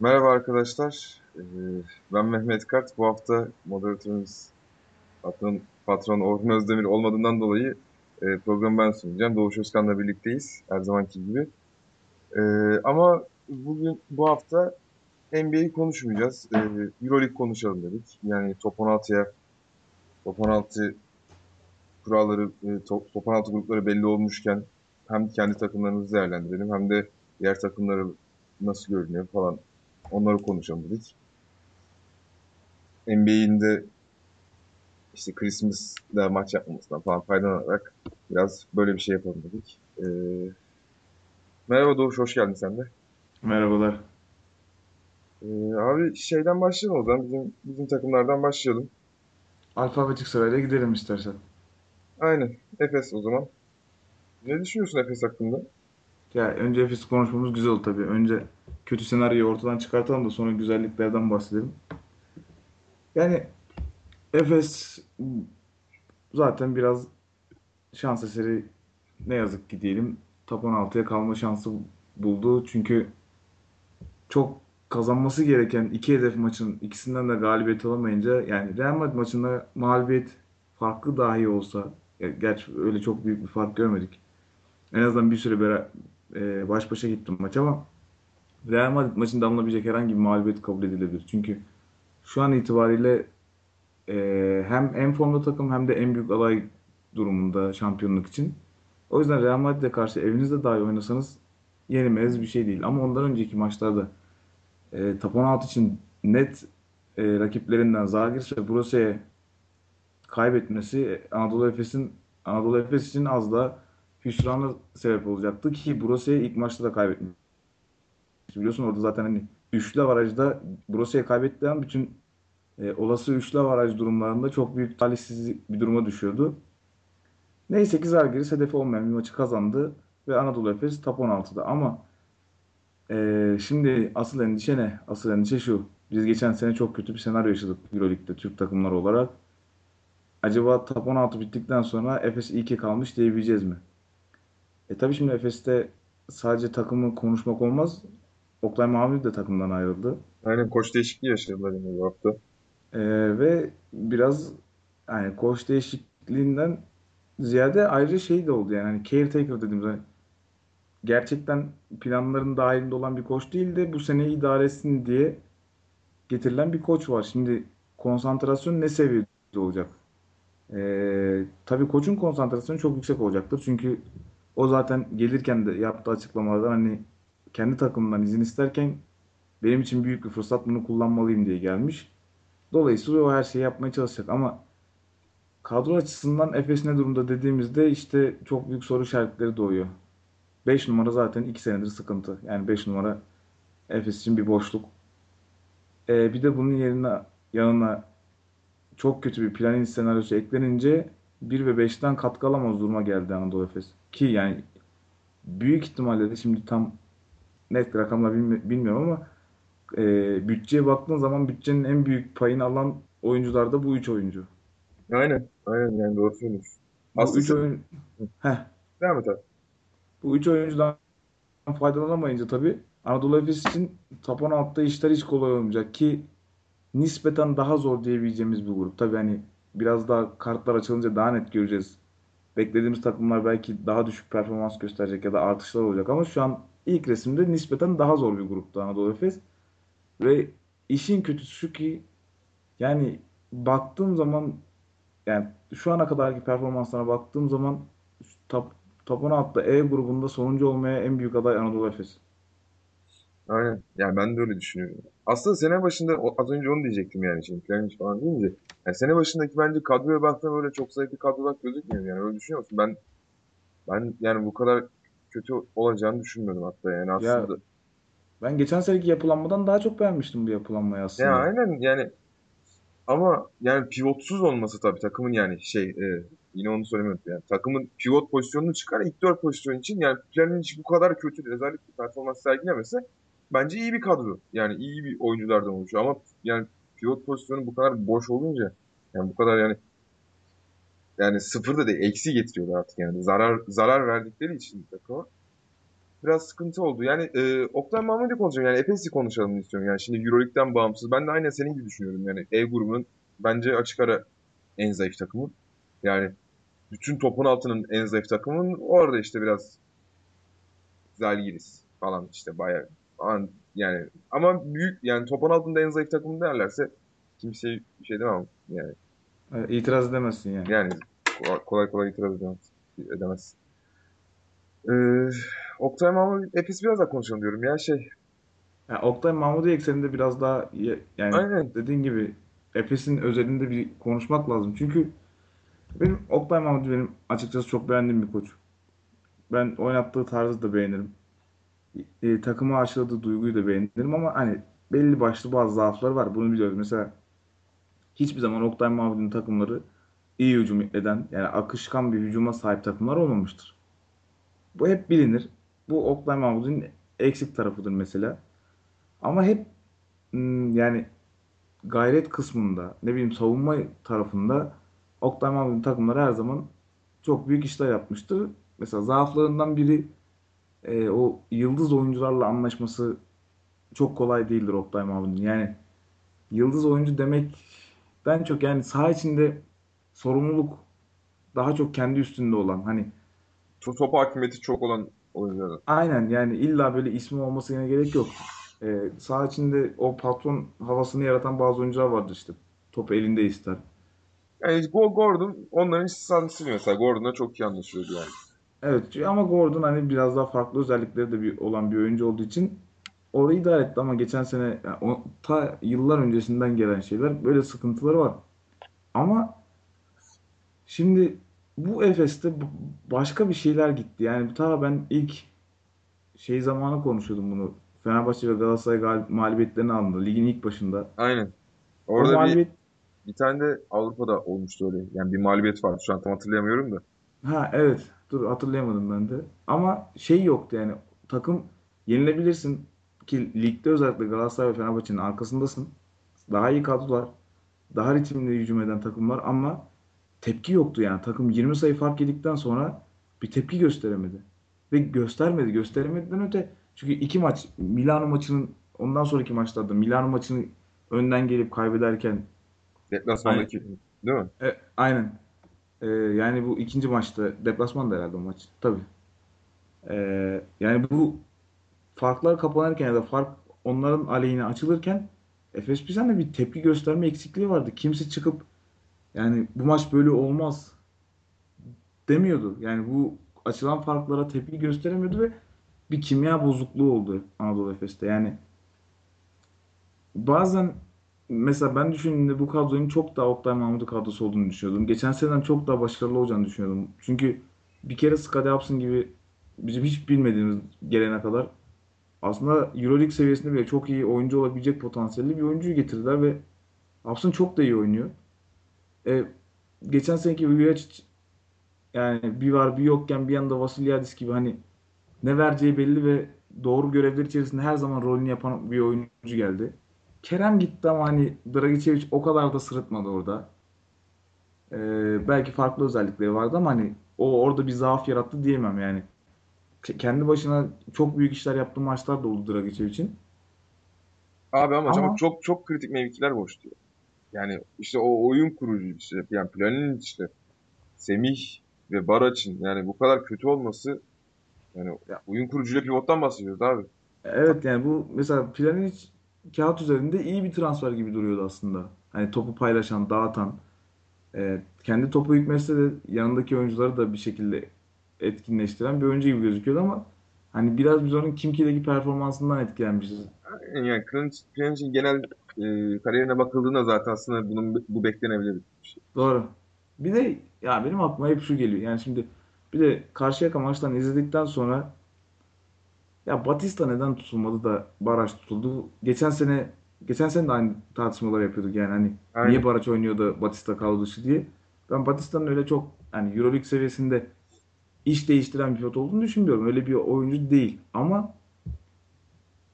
Merhaba arkadaşlar. Ee, Ben Mehmet Kart. Bu hafta moderatörümüz patron, patron Orhun Özdemir olmadığından dolayı e, programı ben sunacağım. Doğuş Özkan'la birlikteyiz her zamanki gibi. Ee, ama bugün bu hafta NBA'yi konuşmayacağız. Ee, Euroleague konuşalım dedik. Yani top 16'ya top 16 kuralları, e, top, top 16 grupları belli olmuşken hem kendi takımlarımızı değerlendirelim hem de diğer takımları nasıl görünüyor falan onları konuşalım dedik. NBA'in de işte Christmas'da maç yapmamasından falan faydalanarak biraz böyle bir şey yapalım dedik. Ee, merhaba Doğuş, hoş geldin sen de. Merhabalar. Ee, abi şeyden başlayalım o zaman. Bizim, bizim takımlardan başlayalım. Alfabetik sırayla gidelim istersen. Aynen. Efes o zaman. Ne düşünüyorsun Efes hakkında? Ya önce Efes konuşmamız güzel oldu tabii. Önce kötü senaryoyu ortadan çıkartalım da sonra güzelliklerden bahsedelim. Yani Efes zaten biraz şans eseri ne yazık ki diyelim top 16'ya kalma şansı buldu. Çünkü çok kazanması gereken iki hedef maçın ikisinden de galibiyet alamayınca yani Real Madrid maçında mağlubiyet farklı dahi olsa ya gerçi öyle çok büyük bir fark görmedik. En azından bir süre bera- e, baş başa gittim maç ama Real Madrid maçında alınabilecek herhangi bir mağlubiyet kabul edilebilir. Çünkü şu an itibariyle e, hem en formda takım hem de en büyük aday durumunda şampiyonluk için. O yüzden Real Madrid'e karşı evinizde dahi oynasanız yenilmez bir şey değil. Ama ondan önceki maçlarda e, top 16 için net e, rakiplerinden Zalgiris ve Brose'ye kaybetmesi Anadolu Efes'in Anadolu Efes için az da hüsrana sebep olacaktı ki Brose'ye ilk maçta da kaybetmişti. Biliyorsun orada zaten hani üçlü avarajda Brose'ye kaybettiği bütün e, olası üçlü avaraj durumlarında çok büyük talihsiz bir duruma düşüyordu. Neyse ki Zalgiris hedefi olmayan bir maçı kazandı ve Anadolu Efes top 16'da ama e, şimdi asıl endişe ne? Asıl endişe şu. Biz geçen sene çok kötü bir senaryo yaşadık Euroleague'de Türk takımları olarak. Acaba top 16 bittikten sonra Efes iyi ki kalmış diyebileceğiz mi? E tabii şimdi Efes'te sadece takımı konuşmak olmaz. Oktay Mahmut de takımdan ayrıldı. Aynen koç değişikliği yaşadılar yine bu hafta. E, ve biraz yani koç değişikliğinden ziyade ayrıca şey de oldu yani hani caretaker dediğimiz hani gerçekten planların dahilinde olan bir koç değil de bu seneyi idare etsin diye getirilen bir koç var. Şimdi konsantrasyon ne seviyede olacak? Ee, tabii koçun konsantrasyonu çok yüksek olacaktır. Çünkü o zaten gelirken de yaptığı açıklamalardan hani kendi takımından izin isterken benim için büyük bir fırsat bunu kullanmalıyım diye gelmiş. Dolayısıyla o her şeyi yapmaya çalışacak ama kadro açısından Efes ne durumda dediğimizde işte çok büyük soru işaretleri doğuyor. 5 numara zaten 2 senedir sıkıntı. Yani 5 numara Efes için bir boşluk. Ee, bir de bunun yerine yanına çok kötü bir planın senaryosu eklenince bir ve beşten katkı alamaz duruma geldi Anadolu Efes. Ki yani büyük ihtimalle de şimdi tam net rakamla bilmi- bilmiyorum ama e, bütçeye baktığın zaman bütçenin en büyük payını alan oyuncular da bu üç oyuncu. Aynen. Aynen yani doğru söylüyorsun. Bu Aslında üç oyun Heh, Devam et abi. bu üç oyuncudan faydalanamayınca tabii Anadolu Efes için top 16'da işler hiç kolay olmayacak ki nispeten daha zor diyebileceğimiz bir grup. Tabii hani biraz daha kartlar açılınca daha net göreceğiz. Beklediğimiz takımlar belki daha düşük performans gösterecek ya da artışlar olacak ama şu an ilk resimde nispeten daha zor bir grupta Anadolu Efes. Ve işin kötüsü şu ki yani baktığım zaman yani şu ana kadarki performanslarına baktığım zaman top, top 16'da E grubunda sonuncu olmaya en büyük aday Anadolu Efes. Aynen. Yani ben de öyle düşünüyorum. Aslında sene başında az önce onu diyecektim yani şimdi Pjanic falan deyince. Yani sene başındaki bence kadroya baktığında böyle çok zayıf bir kadro olarak gözükmüyor yani öyle düşünüyor musun? Ben ben yani bu kadar kötü olacağını düşünmüyordum hatta yani Ya aslında. ben geçen seneki yapılanmadan daha çok beğenmiştim bu yapılanmayı Ya aslında. aynen yani ama yani pivotsuz olması tabii takımın yani şey e, yine onu söylemedim yani takımın pivot pozisyonunu çıkar ilk dört pozisyon için yani Pjanic bu kadar kötü rezalet bir performans sergilemese bence iyi bir kadro. Yani iyi bir oyunculardan oluşuyor ama yani pivot pozisyonu bu kadar boş olunca yani bu kadar yani yani sıfır da değil eksi getiriyorlar artık yani zarar zarar verdikleri için takıma biraz sıkıntı oldu. Yani e, Oktay Mahmudi konuşacağım. Yani Efes'i konuşalım istiyorum. Yani şimdi Euroleague'den bağımsız. Ben de aynen senin gibi düşünüyorum. Yani E grubunun bence açık ara en zayıf takımı. Yani bütün topun altının en zayıf takımın orada işte biraz Zalgiris falan işte bayağı falan yani ama büyük yani topun altında en zayıf takım derlerse kimse bir şey demem yani E, itiraz edemezsin yani. yani kolay kolay, itiraz edemez. edemez. Ee, Oktay Mahmut Efes biraz daha konuşalım diyorum ya şey Ya Oktay Mahmudi ekseninde biraz daha yani aynen dediğin gibi Efes'in özelinde bir konuşmak lazım. Çünkü benim Oktay Mahmudi benim açıkçası çok beğendiğim bir koç. Ben oynattığı tarzı da beğenirim. E, takıma aşıladığı duyguyu da beğenirim ama hani belli başlı bazı zaafları var. Bunu biliyoruz. Mesela hiçbir zaman Oktay Mahmudi'nin takımları iyi hücum eden yani akışkan bir hücuma sahip takımlar olmamıştır. Bu hep bilinir. Bu Oktay Mahmudi'nin eksik tarafıdır mesela. Ama hep hmm, yani gayret kısmında ne bileyim savunma tarafında Oktay Mahmut'un takımları her zaman çok büyük işler yapmıştır. Mesela zaaflarından biri e, o yıldız oyuncularla anlaşması çok kolay değildir Oktay Mahmut'un. Yani yıldız oyuncu demekten çok yani saha içinde sorumluluk daha çok kendi üstünde olan hani to- top hakimiyeti çok olan oyuncular. aynen yani illa böyle ismi olmasına gerek yok. E, saha içinde o patron havasını yaratan bazı oyuncular vardır işte. Topu elinde ister. Yani Go- Gordon onların istisnası mesela. Gordon'la çok iyi anlaşıyordu yani. Evet ama Gordon hani biraz daha farklı özellikleri de bir, olan bir oyuncu olduğu için orayı idare etti ama geçen sene yani o, ta yıllar öncesinden gelen şeyler böyle sıkıntıları var. Ama şimdi bu Efes'te başka bir şeyler gitti. Yani ta ben ilk şey zamanı konuşuyordum bunu. Fenerbahçe ve Galatasaray gal- mağlubiyetlerini aldı. Ligin ilk başında. Aynen. O Orada bir mağlubiyet bir tane de Avrupa'da olmuştu öyle. Yani bir mağlubiyet vardı. Şu an tam hatırlayamıyorum da. Ha evet. Dur hatırlayamadım ben de. Ama şey yoktu yani takım yenilebilirsin ki ligde özellikle Galatasaray ve Fenerbahçe'nin arkasındasın. Daha iyi kadrolar, daha ritimli hücum eden takımlar ama tepki yoktu yani. Takım 20 sayı fark yedikten sonra bir tepki gösteremedi. Ve göstermedi. Gösteremediden öte çünkü iki maç Milano maçının ondan sonraki maçlarda Milano maçını önden gelip kaybederken Deplasmandaki değil mi? e, aynen. E, yani bu ikinci maçta deplasmanda herhalde o maç. Tabii. Ee, yani bu farklar kapanırken ya da fark onların aleyhine açılırken Efes Pilsen'de bir tepki gösterme eksikliği vardı. Kimse çıkıp yani bu maç böyle olmaz demiyordu. Yani bu açılan farklara tepki gösteremiyordu ve bir kimya bozukluğu oldu Anadolu Efes'te. Yani bazen mesela ben düşündüğümde bu kadronun çok daha Oktay Mahmut'u kadrosu olduğunu düşünüyordum. Geçen seneden çok daha başarılı olacağını düşünüyordum. Çünkü bir kere Scottie Upson gibi bizim hiç bilmediğimiz gelene kadar aslında Euroleague seviyesinde bile çok iyi oyuncu olabilecek potansiyelli bir oyuncuyu getirdiler ve Upson çok da iyi oynuyor. E, geçen seneki Vujacic yani bir var bir yokken bir yanda Vasilyadis gibi hani ne vereceği belli ve doğru görevler içerisinde her zaman rolünü yapan bir oyuncu geldi. Kerem gitti ama hani Dragicevic o kadar da sırıtmadı orada. Ee, belki farklı özellikleri vardı ama hani o orada bir zaaf yarattı diyemem yani. Ke- Kendi başına çok büyük işler yaptığı maçlar da oldu Dragicevic'in. Abi ama ama çok çok kritik mevkiler boştu. Yani işte o oyun kurucu işte yani planın işte Semih ve Baraç'ın yani bu kadar kötü olması yani ya, oyun kurucuyla pivottan bahsediyoruz abi. evet yani bu mesela Pjanic kağıt üzerinde iyi bir transfer gibi duruyordu aslında. Hani topu paylaşan, dağıtan, e, kendi topu hükmetse de yanındaki oyuncuları da bir şekilde etkinleştiren bir oyuncu gibi gözüküyordu ama hani biraz biz onun Kimki'deki performansından etkilenmişiz. Yani Pjanic'in genel e, kariyerine bakıldığında zaten aslında bunun bu beklenebilir bir şey. Doğru. Bir de ya benim aklıma hep şu geliyor. Yani şimdi bir de Karşıyaka maçlarını izledikten sonra ya Batista neden tutulmadı da Baraj tutuldu? Geçen sene geçen sene de aynı tartışmalar yapıyorduk yani hani niye Aynen. Baraj oynuyor da Batista kaldı dışı diye. Ben Batista'nın öyle çok hani EuroLeague seviyesinde iş değiştiren bir pilot olduğunu düşünmüyorum. Öyle bir oyuncu değil. Ama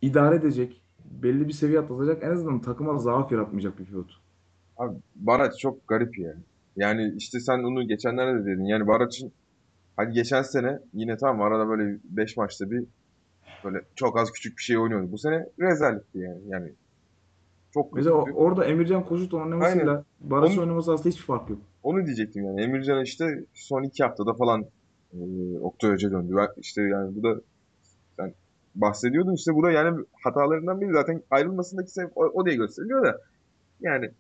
idare edecek, belli bir seviye atlatacak, en azından takıma zaaf yaratmayacak bir pilot. Abi Baraç çok garip yani. Yani işte sen onu geçenlerde de dedin. Yani Baraç'ın hadi geçen sene yine tamam arada böyle 5 maçta bir Böyle çok az küçük bir şey oynuyordu. Bu sene rezaletti yani. Yani çok Mesela o- orada Emircan Koçut oynamasıyla Barış Onu- oynaması aslında hiçbir fark yok. Onu diyecektim yani. Emircan işte son iki haftada falan e, Oktay Hoca döndü. Ben işte yani bu da sen bahsediyordun işte bu da yani hatalarından biri zaten ayrılmasındaki sebep o, o diye gösteriliyor da yani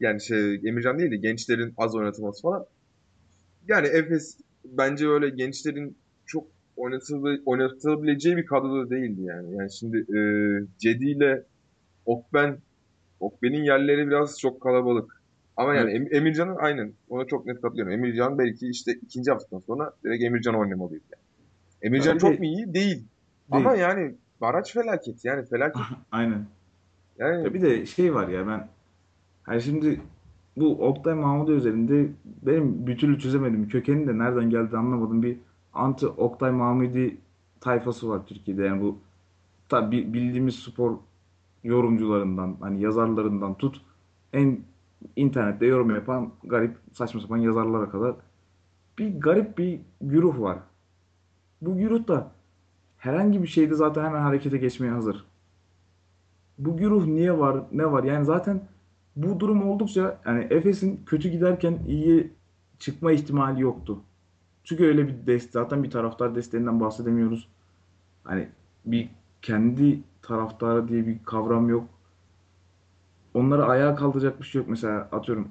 yani şey Emircan değil de gençlerin az oynatılması falan. Yani Efes bence öyle gençlerin çok oynatılı, oynatılabileceği bir kadroda değildi yani. Yani şimdi e, Cedi ile Okben Okben'in yerleri biraz çok kalabalık. Ama yani Em- Emircan'ın aynen ona çok net katılıyorum. Emircan belki işte ikinci haftadan sonra direkt Emircan oynamalıydı. Yani. Emircan bir çok mu iyi? Değil. Değil. Ama yani Baraç felaket. Yani felaket. Aynen. Yani Ya bir de şey var ya ben hani şimdi bu Oktay Mahmudi üzerinde benim bir türlü çözemedim. Kökeni de nereden geldi anlamadım. Bir anti Oktay Mahmudi tayfası var Türkiye'de. Yani bu tabi bildiğimiz spor yorumcularından hani yazarlarından tut en internette yorum yapan garip saçma sapan yazarlara kadar bir garip bir güruh var. Bu güruh da herhangi bir şeyde zaten hemen harekete geçmeye hazır. Bu güruh niye var, ne var? Yani zaten bu durum oldukça yani Efes'in kötü giderken iyi çıkma ihtimali yoktu. Çünkü öyle bir dest zaten bir taraftar desteğinden bahsedemiyoruz. Hani bir kendi taraftarı diye bir kavram yok. Onları ayağa kaldıracak bir şey yok. Mesela atıyorum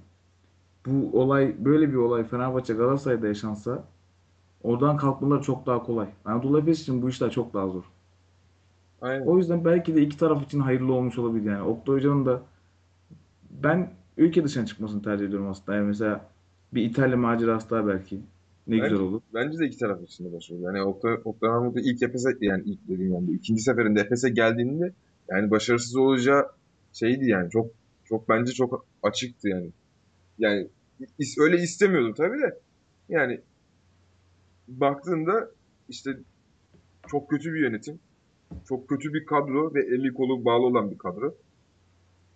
bu olay böyle bir olay Fenerbahçe Galatasaray'da yaşansa oradan kalkmaları çok daha kolay. Anadolu Efes için bu işler çok daha zor. aynen. O yüzden belki de iki taraf için hayırlı olmuş olabilir yani. Oktay Hoca'nın da ben ülke dışına çıkmasını tercih ediyorum aslında. Yani mesela bir İtalya macerası daha belki. Ne Bence- güzel olur. Bence de iki taraf için de başarılı. Yani Oktay, Oktay Mahmut'u ilk Efes'e yani ilk dediğim yani ikinci seferinde Efes'e geldiğinde yani başarısız olacağı şeydi yani çok çok bence çok açıktı yani. Yani is- öyle istemiyordum tabii de yani baktığında işte çok kötü bir yönetim, çok kötü bir kadro ve eli kolu bağlı olan bir kadro.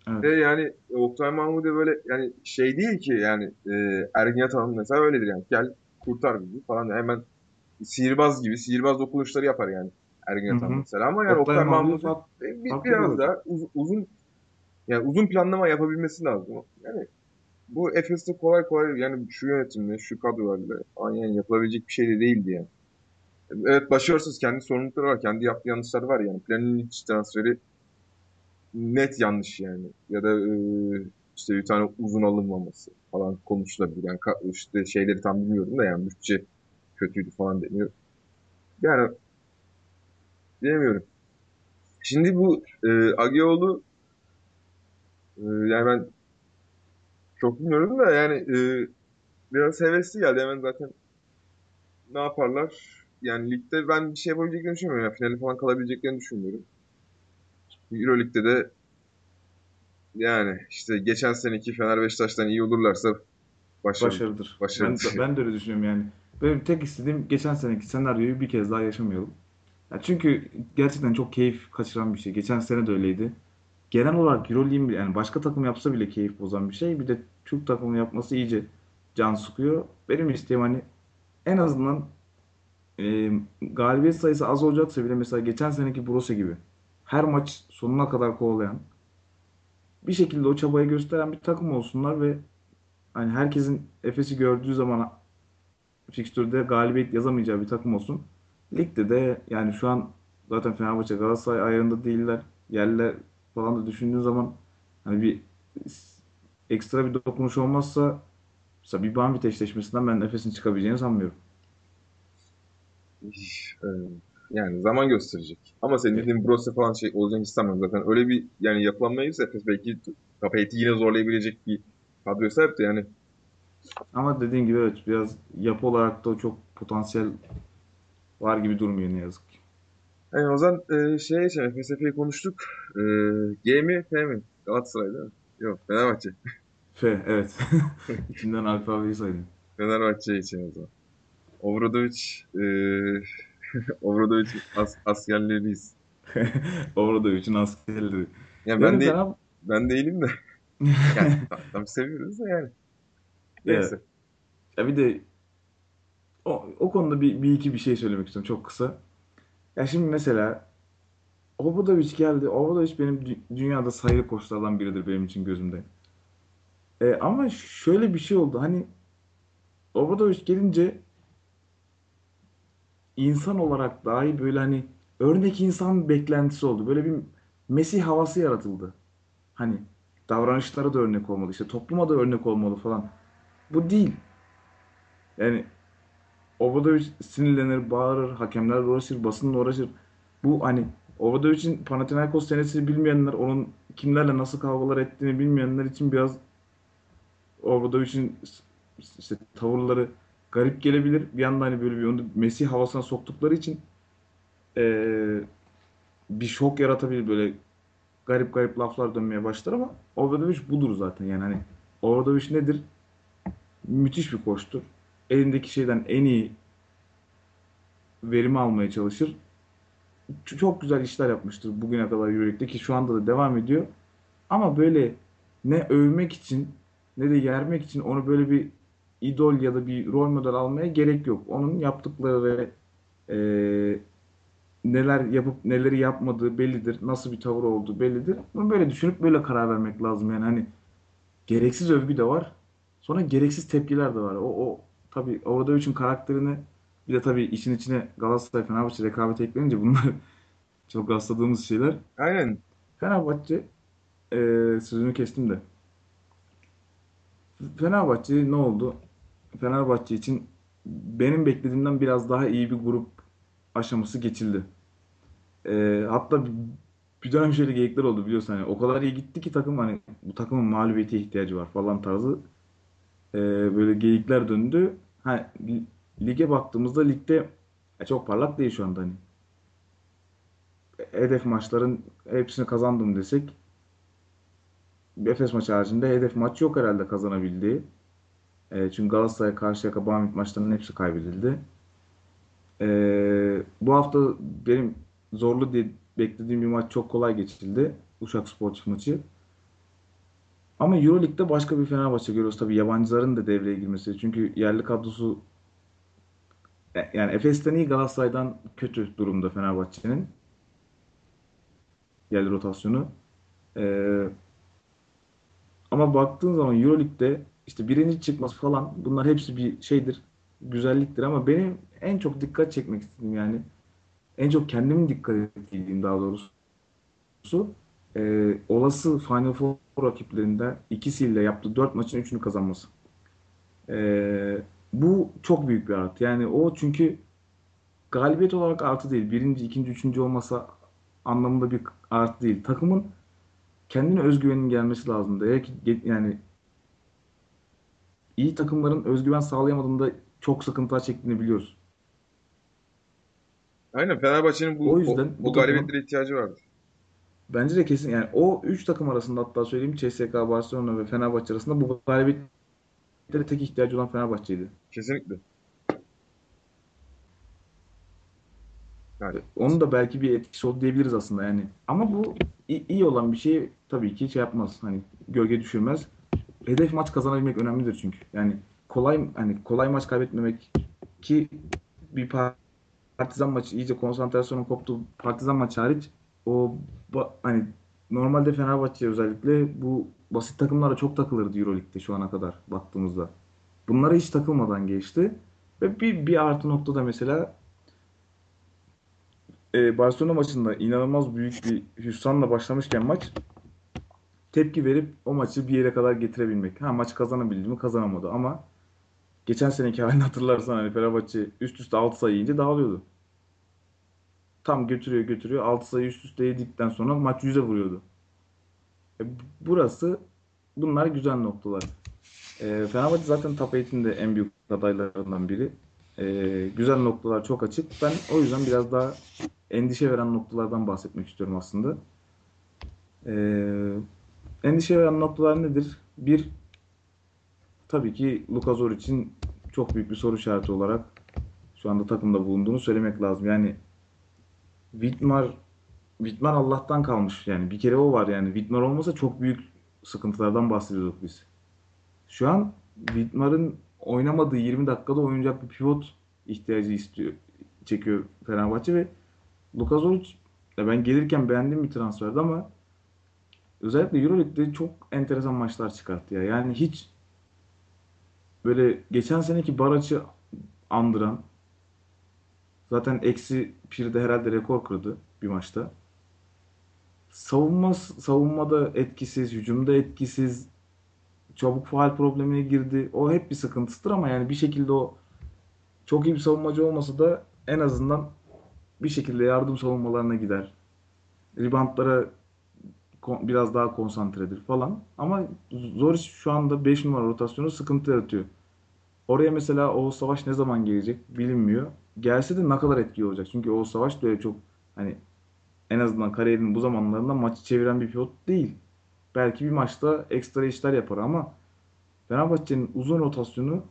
Evet. Ve yani Oktay Mahmut'e böyle yani şey değil ki yani e, Ergin Ataman mesela öyledir yani gel kurtar bizi falan hemen sihirbaz gibi sihirbaz dokunuşları yapar yani Ergin Ataman mesela ama yani Oktay Oktay Mahmut bir- biraz daha uz- uzun yani uzun planlama yapabilmesi lazım. Yani bu Efes'te kolay kolay yani şu yönetimle şu kadrolarla yani yapılabilecek bir şey de değildi yani. Evet başarısız kendi sorumlulukları var. Kendi yaptığı yanlışlar var yani. Planın iç transferi net yanlış yani. Ya da işte bir tane uzun alınmaması falan konuşulabilir. Yani işte şeyleri tam bilmiyorum da yani bütçe kötüydü falan deniyor. Yani bilemiyorum. Şimdi bu e, Agioğlu e, yani ben çok bilmiyorum da yani e, biraz hevesli geldi hemen zaten ne yaparlar? Yani ligde ben bir şey yapabileceklerini düşünmüyorum. Yani finale falan kalabileceklerini düşünmüyorum. Euroleague'de de yani işte geçen seneki Fener Beşiktaş'tan iyi olurlarsa başarılı. Başarıdır. Başarı. Ben, ben de öyle düşünüyorum yani. Benim tek istediğim geçen seneki senaryoyu bir kez daha yaşamayalım. Ya çünkü gerçekten çok keyif kaçıran bir şey. Geçen sene de öyleydi. Genel olarak Euroleague'in yani başka takım yapsa bile keyif bozan bir şey. Bir de Türk takımı yapması iyice can sıkıyor. Benim isteğim hani en azından e, galibiyet sayısı az olacaksa bile mesela geçen seneki Borussia gibi her maç sonuna kadar kovalayan bir şekilde o çabayı gösteren bir takım olsunlar ve hani herkesin Efes'i gördüğü zaman fikstürde galibiyet yazamayacağı bir takım olsun. Ligde de yani şu an zaten Fenerbahçe Galatasaray ayarında değiller. Yerler falan da düşündüğün zaman hani bir ekstra bir dokunuş olmazsa mesela bir Banvit eşleşmesinden ben Efes'in çıkabileceğini sanmıyorum. Ee, Yani zaman gösterecek. Ama senin dediğin Brose falan şey olacağını istemem zaten. Öyle bir yani yapılanmayız Efes belki Kapayet'i yine zorlayabilecek bir kadroya sahip de yani Ama dediğin gibi evet biraz yapı olarak da çok potansiyel var gibi durmuyor ne yazık ki. Yani o zaman e, şeye geçelim. FSF'yi konuştuk. E, G mi F mi? Galatasaray değil mi? Yok Fenerbahçe. F evet. İçinden alfabeyi saydım. Fenerbahçe'ye geçelim o zaman. Obradovic e, Obradovic as, askerleriyiz. Orada için askerleri. Yani ben Yani de Fener- ben değilim de. Yani tam seviyoruz da yani. Ya, Neyse. ya bir de o, o konuda bir, bir iki bir şey söylemek istiyorum çok kısa. Ya şimdi mesela Obradoviç geldi. Obradoviç benim dü- dünyada sayılı koçlardan biridir benim için gözümde. E, ama şöyle bir şey oldu. Hani Obradoviç gelince insan olarak dahi böyle hani örnek insan beklentisi oldu. Böyle bir Mesih havası yaratıldı. Hani davranışlara da örnek olmalı, işte topluma da örnek olmalı falan. Bu değil. Yani Obradoviç sinirlenir, bağırır, hakemlerle uğraşır, basınla uğraşır. Bu hani Obradovic'in Panathinaikos senesini bilmeyenler, onun kimlerle nasıl kavgalar ettiğini bilmeyenler için biraz Obradovic'in işte tavırları garip gelebilir. Bir yandan hani böyle bir onu Messi havasına soktukları için eee, bir şok yaratabilir böyle garip garip laflar dönmeye başlar ama Obradovic budur zaten yani hani Obradovic nedir? Müthiş bir koçtur. Elindeki şeyden en iyi verimi almaya çalışır. Çok güzel işler yapmıştır bugüne kadar Euroleague'de ki şu anda da devam ediyor. Ama böyle ne övmek için ne de yermek için onu böyle bir idol ya da bir rol model almaya gerek yok. Onun yaptıkları ve eee, neler yapıp neleri yapmadığı bellidir. Nasıl bir tavır olduğu bellidir. Bunu böyle düşünüp böyle karar vermek lazım. Yani hani gereksiz övgü de var. Sonra gereksiz tepkiler de var. O, o tabii Obradovic'in karakterini bir de tabii işin içine Galatasaray Fenerbahçe rekabeti eklenince bunlar çok rastladığımız şeyler. Aynen. Fenerbahçe eee sözünü kestim de. Fenerbahçe ne oldu? Fenerbahçe için benim beklediğimden biraz daha iyi bir grup aşaması geçildi. Ee, hatta bir, bir dönem şöyle geyikler oldu biliyorsun hani o kadar iyi gitti ki takım hani bu takımın mağlubiyete ihtiyacı var falan tarzı ee, böyle geyikler döndü. Ha, li- lige baktığımızda ligde e, çok parlak değil şu anda hani. Hedef maçların hepsini kazandım desek Efes maçı haricinde hedef maç yok herhalde kazanabildiği. E, çünkü Galatasaray Karşıyaka Banvit maçlarının hepsi kaybedildi. E, bu hafta benim zorlu diye beklediğim bir maç çok kolay geçildi. Uşakspor maçı. Ama Euroleague'de başka bir Fenerbahçe görüyoruz tabii yabancıların da devreye girmesi. Çünkü yerli kadrosu e, yani Efes'ten iyi Galatasaray'dan kötü durumda Fenerbahçe'nin yerli rotasyonu. E, ama baktığın zaman Euroleague'de işte birinci çıkması falan bunlar hepsi bir şeydir, güzelliktir ama benim en çok dikkat çekmek istediğim yani en çok kendimin dikkat ettiğim daha doğrusu e, olası Final Four rakiplerinden ikisiyle yaptığı dört maçın üçünü kazanması. E, bu çok büyük bir artı. Yani o çünkü galibiyet olarak artı değil. Birinci, ikinci, üçüncü olmasa anlamında bir artı değil. Takımın kendine özgüvenin gelmesi lazımdı. Eğer ki yani iyi takımların özgüven sağlayamadığında çok sıkıntılar çektiğini biliyoruz. Aynen Fenerbahçe'nin bu O o, yüzden bu o takımın galibiyetlere ihtiyacı vardı. Bence de kesin yani o üç takım arasında hatta söyleyeyim CSKA, Barcelona ve Fenerbahçe arasında bu galibiyetlere tek ihtiyacı olan Fenerbahçe'ydi. Kesinlikle. Yani Onun da belki bir etkisi oldu diyebiliriz aslında yani. Ama bu iyi olan bir şey tabii ki şey yapmaz. Hani gölge düşürmez. Hedef maç kazanabilmek önemlidir çünkü. Yani kolay hani kolay maç kaybetmemek ki bir Partizan maçı iyice konsantrasyonun koptu. Partizan maçı hariç o hani normalde Fenerbahçe özellikle bu basit takımlara çok takılırdı Euroleague'de şu ana kadar baktığımızda. Bunlara hiç takılmadan geçti. Ve bir, bir artı noktada mesela e, Barcelona maçında inanılmaz büyük bir hüsranla başlamışken maç tepki verip o maçı bir yere kadar getirebilmek. Ha maç kazanabildi mi? Kazanamadı ama geçen seneki halini hatırlarsan hani Fenerbahçe üst üste 6 sayı yiyince dağılıyordu. Tam götürüyor götürüyor 6 sayı üst üste yedikten sonra maç 100'e vuruyordu. E, burası bunlar güzel noktalar. E, Fenerbahçe zaten top 8'in de en büyük adaylarından biri. E, güzel noktalar çok açık. Ben o yüzden biraz daha endişe veren noktalardan bahsetmek istiyorum aslında. E, endişe veren noktalar nedir? Bir, tabii ki Luka Zoric'in çok büyük bir soru işareti olarak şu anda takımda bulunduğunu söylemek lazım. Yani Vidmar Vidmar Allah'tan kalmış. Yani bir kere o var yani. Vidmar olmasa çok büyük sıkıntılardan bahsediyorduk biz. Şu an Vidmar'ın oynamadığı 20 dakikada oynayacak bir pivot ihtiyacı istiyor, çekiyor Fenerbahçe ve Luka Zoric Ya ben gelirken beğendiğim bir transferdi ama özellikle Euroleague'de çok enteresan maçlar çıkarttı ya. Yani hiç böyle geçen seneki Barac'ı andıran zaten eksi pirde herhalde rekor kırdı bir maçta. Savunma savunmada etkisiz, hücumda etkisiz, çabuk faul problemine girdi. O hep bir sıkıntısıdır ama yani bir şekilde o çok iyi bir savunmacı olmasa da en azından bir şekilde yardım savunmalarına gider. Reboundlara kon- biraz daha konsantredir falan. Ama zor iş şu anda 5 numara rotasyonu sıkıntı yaratıyor. Oraya mesela Oğuz Savaş ne zaman gelecek bilinmiyor. Gelse de ne kadar etkili olacak. Çünkü Oğuz Savaş da öyle çok hani en azından kariyerinin bu zamanlarında maçı çeviren bir pilot değil. Belki bir maçta ekstra işler yapar ama Fenerbahçe'nin uzun rotasyonu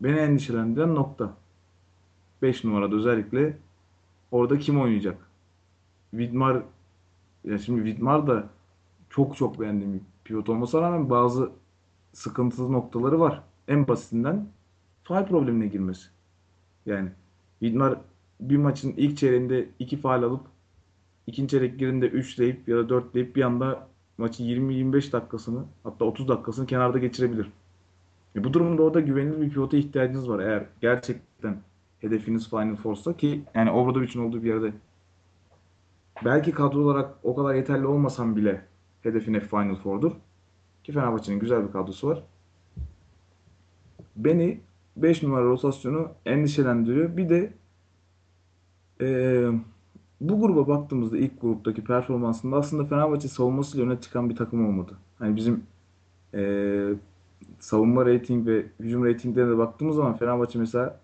beni endişelendiren nokta. 5 numarada özellikle orada kim oynayacak? Vidmar ya şimdi Vidmar da çok çok beğendiğim bir pivot olmasına rağmen bazı sıkıntılı noktaları var. En basitinden faul problemine girmesi. Yani Vidmar bir maçın ilk çeyreğinde 2 faul alıp ikinci çeyrek girinde 3 deyip ya da 4 deyip bir anda maçın 20-25 dakikasını hatta 30 dakikasını kenarda geçirebilir. E bu durumda orada güvenilir bir pivota ihtiyacınız var. Eğer gerçekten hedefiniz Final Four'sa ki yani Obradovic'in olduğu bir yerde belki kadro olarak o kadar yeterli olmasam bile hedefin hep Final Four'dur. Ki Fenerbahçe'nin güzel bir kadrosu var. Beni 5 numara rotasyonu endişelendiriyor. Bir de eee, bu gruba baktığımızda ilk gruptaki performansında aslında Fenerbahçe savunmasıyla öne çıkan bir takım olmadı. Hani bizim eee, savunma rating ve hücum ratinglerine de baktığımız zaman Fenerbahçe mesela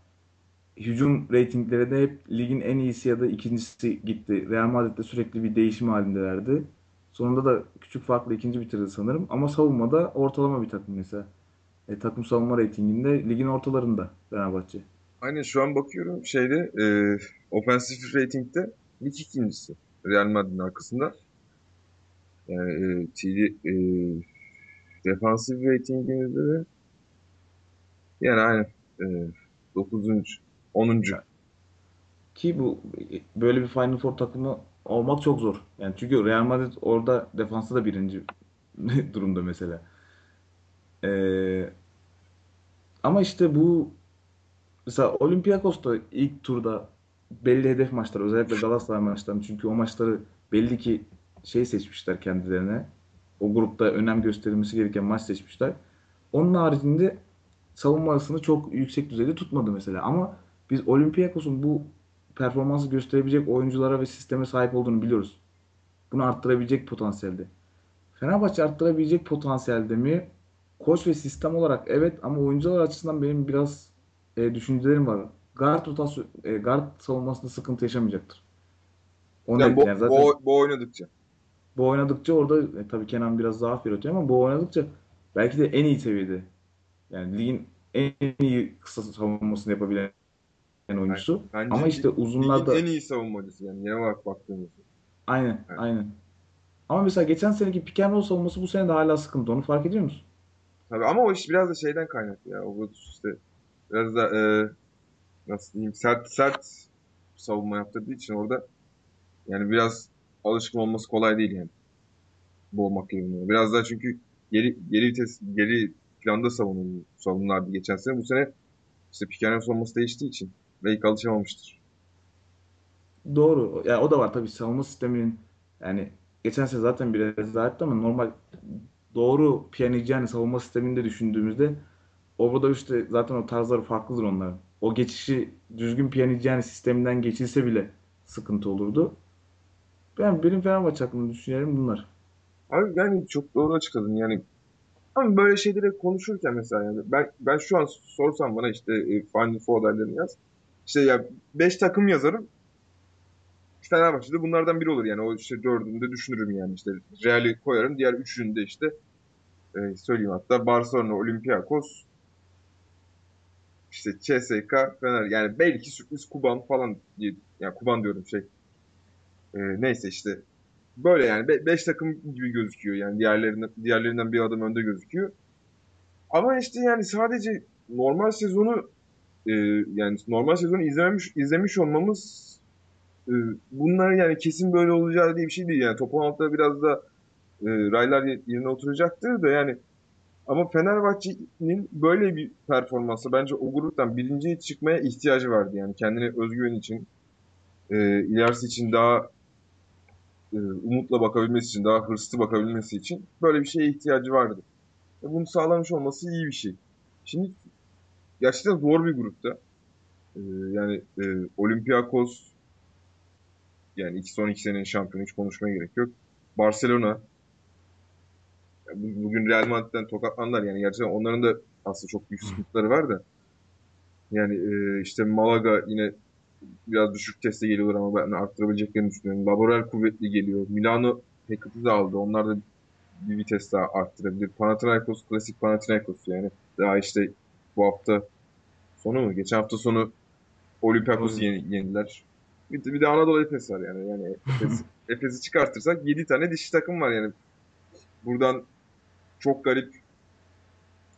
hücum reytingleri de hep ligin en iyisi ya da ikincisi gitti. Real Madrid'de sürekli bir değişim halindelerdi. Sonunda da küçük farklı ikinci bitirdi sanırım. Ama savunmada ortalama bir takım mesela. E, takım savunma reytinginde ligin ortalarında Fenerbahçe. Aynen şu an bakıyorum şeyde e, offensive rating'de lig ikincisi. Real Madrid'in arkasında. Yani e, TD, e, defansif ratingimizde de yani aynen e, 9. 10. Ki bu böyle bir Final Four takımı olmak çok zor. Yani çünkü Real Madrid orada defansta da birinci durumda mesela. Ee, ama işte bu mesela Olympiakos da ilk turda belli hedef maçlar özellikle Galatasaray maçlarını çünkü o maçları belli ki şey seçmişler kendilerine. O grupta önem gösterilmesi gereken maç seçmişler. Onun haricinde savunmasını çok yüksek düzeyde tutmadı mesela. Ama biz Olympiakos'un bu performansı gösterebilecek oyunculara ve sisteme sahip olduğunu biliyoruz. Bunu arttırabilecek potansiyelde. Fenerbahçe arttırabilecek potansiyelde mi? Koç ve sistem olarak evet ama oyuncular açısından benim biraz e, düşüncelerim var. Guard rotasyon, e, guard savunmasında sıkıntı yaşamayacaktır. O Yani bu, yani zaten bu, bu oynadıkça. bu oynadıkça orada e, tabii Kenan biraz zaaf yaratıyor ama bu oynadıkça belki de en iyi seviyede. Yani ligin en iyi kısa savunmasını yapabilen oyuncusu. bence Ama işte ligin uzunlarda en iyi savunmacısı yani genel olarak baktığımızda. aynen Evet. aynen. Ama mesela geçen seneki pick and roll savunması bu sene de hala sıkıntı. Onu fark ediyor musun? Tabii ama o iş biraz da şeyden kaynaklı ya. O işte biraz da e, nasıl diyeyim sert sert savunma yaptırdığı için orada yani biraz alışkın olması kolay değil yani boğmak yerine. Biraz daha çünkü geri geri vites geri planda savunun savunurlardı geçen sene. Bu sene işte roll savunması değiştiği için belki alışamamıştır. Doğru. Ya o da var tabii savunma sisteminin yani geçen sene zaten biraz daha ama normal doğru Pjanic savunma sistemini de düşündüğümüzde Obradoviç işte zaten o tarzları farklıdır onların. O geçişi düzgün Pjanic sisteminden geçilse bile sıkıntı olurdu. Ben benim Fenerbahçe hakkında düşüncelerim bunlar. Abi yani çok doğru açıkladın yani. Ama böyle şeyleri konuşurken mesela yani ben ben şu an sorsam bana işte e, Final Four adaylarını yaz. İşte ya 5 takım yazarım. Fenerbahçe'de bunlardan biri olur yani. O işte dördünü de düşünürüm yani. İşte Real'i koyarım. Diğer üçünü de işte e, söyleyeyim hatta Barcelona, Olympiakos, işte CSKA, Fener. Yani belki sürpriz Kuban falan diye. Yani Kuban diyorum şey. E, neyse işte. Böyle yani 5 takım gibi gözüküyor yani diğerlerinden, diğerlerinden bir adım önde gözüküyor. Ama işte yani sadece normal sezonu e, yani normal sezonu izlememiş izlemiş olmamız e, bunlar yani kesin böyle olacağı diye bir şey değil. Yani top 16'da biraz da raylar ye- yerine oturacaktır da yani ama Fenerbahçe'nin böyle bir performansı bence o gruptan birinciye çıkmaya ihtiyacı vardı. Yani kendine özgüven için, e, ilerisi için daha e, umutla bakabilmesi için, daha hırslı bakabilmesi için böyle bir şeye ihtiyacı vardı. E, bunu sağlamış olması iyi bir şey. Şimdi gerçekten zor bir grupta. E, yani e, Olympiakos yani iki son iki senenin şampiyonu hiç konuşmaya gerek yok. Barcelona bugün Real Madrid'den tokatlandılar yani gerçekten onların da aslında çok büyük sıkıntıları var da. Yani e, işte Malaga yine biraz düşük teste geliyorlar ama ben arttırabileceklerini düşünüyorum. Laboral kuvvetli geliyor. Milano Hackett'ı da aldı. Onlar da bir vites daha arttırabilir. Panathinaikos klasik Panathinaikos yani. Daha işte bu hafta sonu mu? Geçen hafta sonu Olympiakos'u yeni- yendiler. Bir de, bir de Anadolu Efes var yani. Yani Efes, Efes'i çıkartırsak 7 tane dişi takım var yani. Buradan çok garip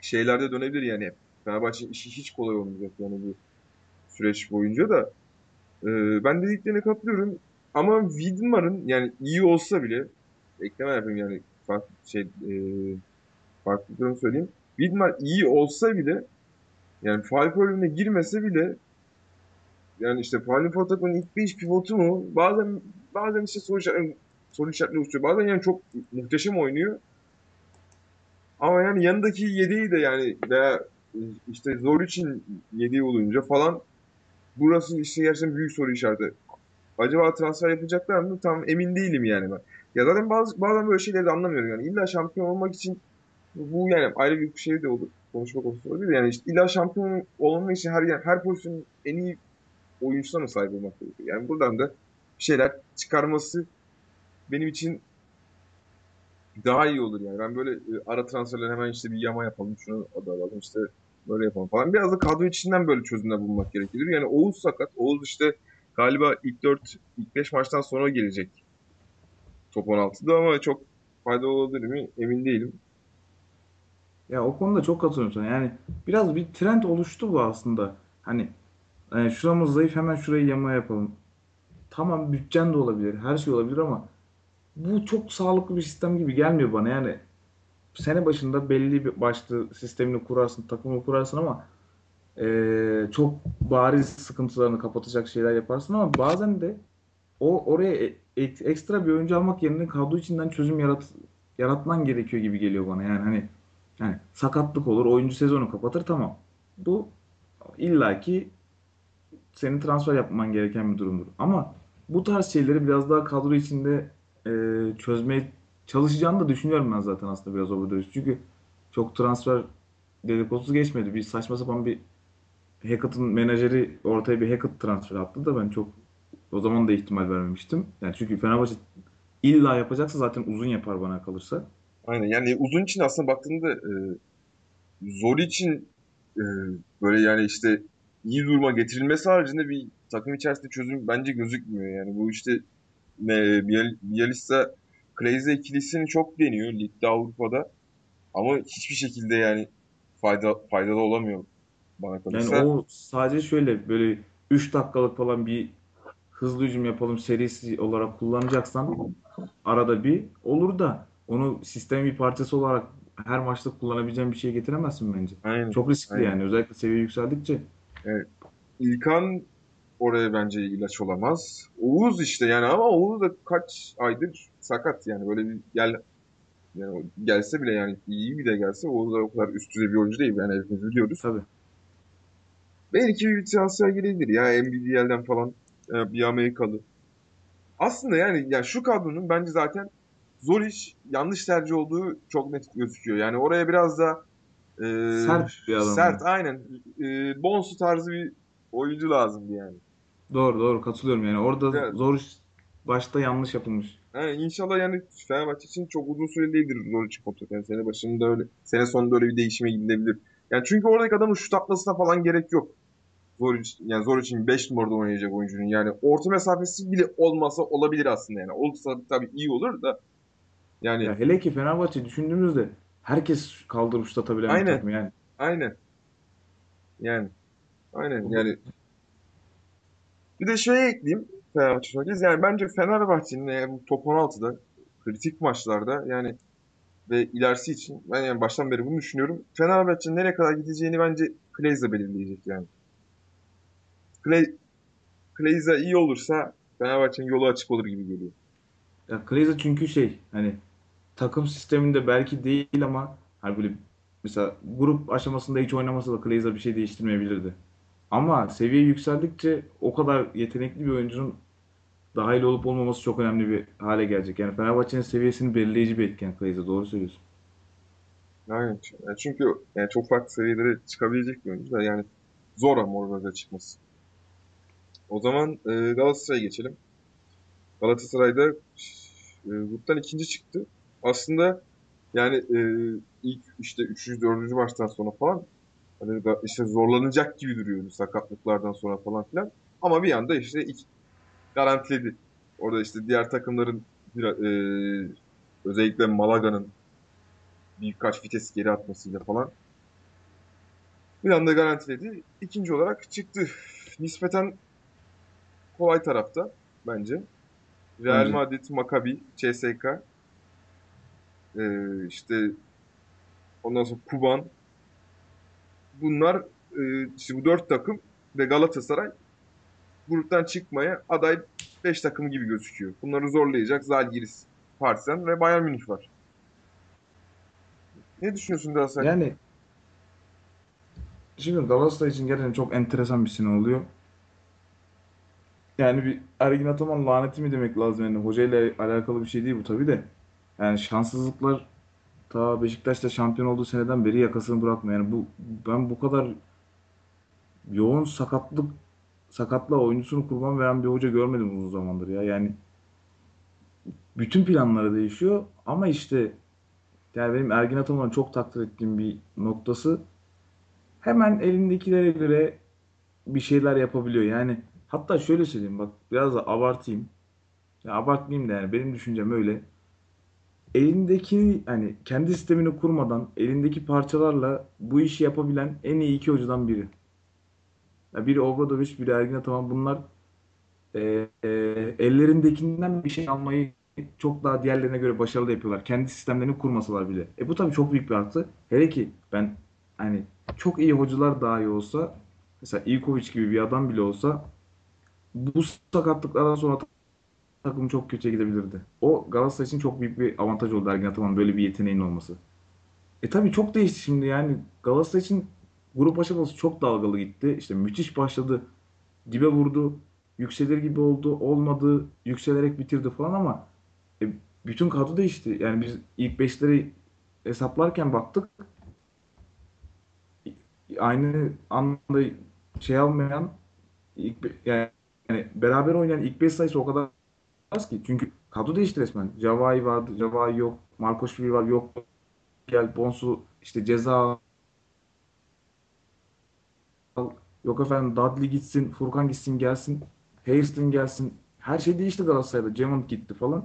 şeyler de dönebilir yani. Fenerbahçe'nin işi hiç kolay olmayacak yani bu süreç boyunca da. Ee, ben dediklerine katılıyorum. Ama Widmar'ın yani iyi olsa bile ekleme yapayım yani farklı şey e, farklılıklarını söyleyeyim. Widmar iyi olsa bile yani problemine girmese bile yani işte Four takımının ilk 5 pivotu mu bazen bazen işte soru işaretleri, soru işaretleri oluşturuyor. Bazen yani çok muhteşem oynuyor. Ama yani yanındaki yedeği de yani veya işte zor için yedeği olunca falan burası işte gerçekten büyük soru işareti. Acaba transfer yapacaklar mı? Tam emin değilim yani ben. Ya zaten bazı, bazen böyle şeyleri de anlamıyorum yani. İlla şampiyon olmak için bu yani ayrı bir şey de olur. Konuşma konusu olabilir. Yani işte illa şampiyon olmak için her yani her pozisyonun en iyi oyuncusuna mı sahip olmak gerekiyor? Yani buradan da şeyler çıkarması benim için daha iyi olur yani. Ben böyle e, ara transferler hemen işte bir yama yapalım, şunu da alalım işte böyle yapalım falan. Biraz da kadro içinden böyle çözümler bulmak gerekiyor. Yani Oğuz sakat. Oğuz işte galiba ilk 4, ilk 5 maçtan sonra gelecek top 16'da ama çok faydalı olabilir mi emin değilim. Ya o konuda çok katılıyorum sana. Yani biraz bir trend oluştu bu aslında. Hani e, şuramız zayıf hemen şurayı yama yapalım. Tamam bütçen de olabilir, her şey olabilir ama bu çok sağlıklı bir sistem gibi gelmiyor bana. Yani sene başında belli bir başlı sistemini kurarsın, takımını kurarsın ama e, çok bariz sıkıntılarını kapatacak şeyler yaparsın ama bazen de o oraya e- ek- ekstra bir oyuncu almak yerine kadro içinden çözüm yarat yaratman gerekiyor gibi geliyor bana. Yani hani yani sakatlık olur, oyuncu sezonu kapatır tamam. Bu illaki senin transfer yapman gereken bir durumdur. Ama bu tarz şeyleri biraz daha kadro içinde e, çözmeye çalışacağını da düşünüyorum ben zaten aslında biraz overdose. Çünkü çok transfer dedikodusu geçmedi. Bir saçma sapan bir Hackett'ın menajeri ortaya bir Hackett transfer attı da ben çok o zaman da ihtimal vermemiştim. Yani çünkü Fenerbahçe illa yapacaksa zaten uzun yapar bana kalırsa. Aynen yani uzun için aslında baktığında e, zor için e, böyle yani işte iyi duruma getirilmesi haricinde bir takım içerisinde çözüm bence gözükmüyor. Yani bu işte Biel- Bielitsa Kleyze ikilisini çok deniyor ligde Avrupa'da ama hiçbir şekilde yani fayda faydalı olamıyor bana Yani kalırsa. o sadece şöyle böyle 3 dakikalık falan bir hızlı hücum yapalım serisi olarak kullanacaksan arada bir olur da onu sistemin bir parçası olarak her maçta kullanabileceğin bir şeye getiremezsin bence. Aynen. Çok riskli Aynen. yani özellikle seviye yükseldikçe. Evet. İlkan oraya bence ilaç olamaz. Oğuz işte yani ama Oğuz da kaç aydır sakat yani böyle bir gel yani gelse bile yani iyi bir de gelse Oğuz da o kadar üst düzey bir oyuncu değil yani hepimiz biliyoruz. Tabii. Belki bir transfer gelebilir ya NBDL'den falan e, bir Amerikalı. Aslında yani ya şu kadronun bence zaten zor iş yanlış tercih olduğu çok net gözüküyor. Yani oraya biraz da e, Sert bir adam. sert aynen e, Bonsu tarzı bir oyuncu lazımdı yani. Doğru doğru katılıyorum yani orada Evet. zor iş başta yanlış yapılmış. Yani inşallah yani Fenerbahçe için çok uzun süre değildir zor için kontrat. Yani sene başında öyle, sene sonunda öyle bir değişime gidilebilir. Yani çünkü oradaki adamın şut atmasına falan gerek yok. Zor için, yani zor için 5 numarada oynayacak oyuncunun. Yani orta mesafesi bile olmasa olabilir aslında yani. Olursa tabii iyi olur da. Yani Ya hele ki Fenerbahçe düşündüğümüzde herkes kaldırıp şut atabilen bir Aynen. takım yani. aynen. Yani aynen yani. Bir de şeye ekleyeyim. Fenerbahçe söyleyeceğiz. Yani bence Fenerbahçe'nin eğer bu top 16'da kritik maçlarda yani ve ilerisi için ben yani baştan beri bunu düşünüyorum. Fenerbahçe'nin nereye kadar gideceğini bence Kleiza belirleyecek yani. Kley, Kleiza iyi olursa Fenerbahçe'nin yolu açık olur gibi geliyor. Ya Kleza çünkü şey hani takım sisteminde belki değil ama hani böyle mesela grup aşamasında hiç oynamasa da Kleza bir şey değiştirmeyebilirdi. Ama seviye yükseldikçe o kadar yetenekli bir oyuncunun dahil olup olmaması çok önemli bir hale gelecek. Yani Fenerbahçe'nin seviyesini belirleyici bir etken Kleza. Doğru söylüyorsun. Yani, yani çünkü yani çok farklı seviyelere çıkabilecek bir oyuncu da yani zor ama orada çıkması. O zaman e, Galatasaray'a geçelim. Galatasaray'da e, gruptan ikinci çıktı. Aslında yani e, ilk işte 3. 4. maçtan sonra falan hani işte zorlanacak gibi duruyordu sakatlıklardan sonra falan filan. Ama bir anda işte ilk garantiledi. Orada işte diğer takımların bir, e, özellikle Malaga'nın birkaç vites geri atmasıyla falan bir anda garantiledi. İkinci olarak çıktı. Nispeten kolay tarafta bence. Real Bence. Madrid, Maccabi, CSKA, e, işte ondan sonra Kuban. Bunlar e, işte bu dört takım ve Galatasaray gruptan çıkmaya aday 5 takım gibi gözüküyor. Bunları zorlayacak Zalgiris, Partizan ve Bayern Münih var. Ne düşünüyorsun Galatasaray? Yani şimdi Galatasaray için gerçekten çok enteresan bir sene oluyor. Yani bir Ergin Ataman laneti mi demek lazım yani hocayla alakalı bir şey değil bu tabii de. Yani şanssızlıklar ta Beşiktaş'ta şampiyon olduğu seneden beri yakasını bırakmıyor. Yani bu ben bu kadar yoğun sakatlık sakatla oyuncusunu kurban veren bir hoca görmedim uzun zamandır ya. Yani bütün planları değişiyor ama işte yani benim Ergin Ataman'ı çok takdir ettiğim bir noktası hemen elindekilere göre bir şeyler yapabiliyor. Yani hatta şöyle söyleyeyim bak biraz da abartayım. Ya abartmayayım da yani benim düşüncem öyle. Elindeki hani kendi sistemini kurmadan elindeki parçalarla bu işi yapabilen en iyi iki hocadan biri. Ya biri Obradoviç, biri Ergin Ataman. Bunlar e, e, ellerindekinden bir şey almayı çok daha diğerlerine göre başarılı yapıyorlar. Kendi sistemlerini kurmasalar bile. E bu tabii çok büyük bir artı. Hele ki ben hani çok iyi hocalar dahi olsa mesela Ivkovic gibi bir adam bile olsa bu sakatlıklardan sonra takım çok kötüye gidebilirdi. O Galatasaray için çok büyük bir avantaj oldu Ergin Ataman'ın böyle bir yeteneğinin olması. E tabii çok değişti şimdi yani Galatasaray için grup aşaması çok dalgalı gitti. İşte müthiş başladı. Dibe vurdu. Yükselir gibi oldu. Olmadı. Yükselerek bitirdi falan ama e, bütün kadro değişti. Yani biz ilk beşleri hesaplarken baktık. Aynı anda şey almayan ilk yani, yani beraber oynayan ilk 5 sayısı o kadar ki. Çünkü kadro değişti resmen. Javai vardı. Javai yok. Markoşvili var. Yok. Gel Bonsu işte ceza. Yok efendim Dudley gitsin. Furkan gitsin gelsin. Hairston gelsin. Her şey değişti Galatasaray'da. Cemont gitti falan.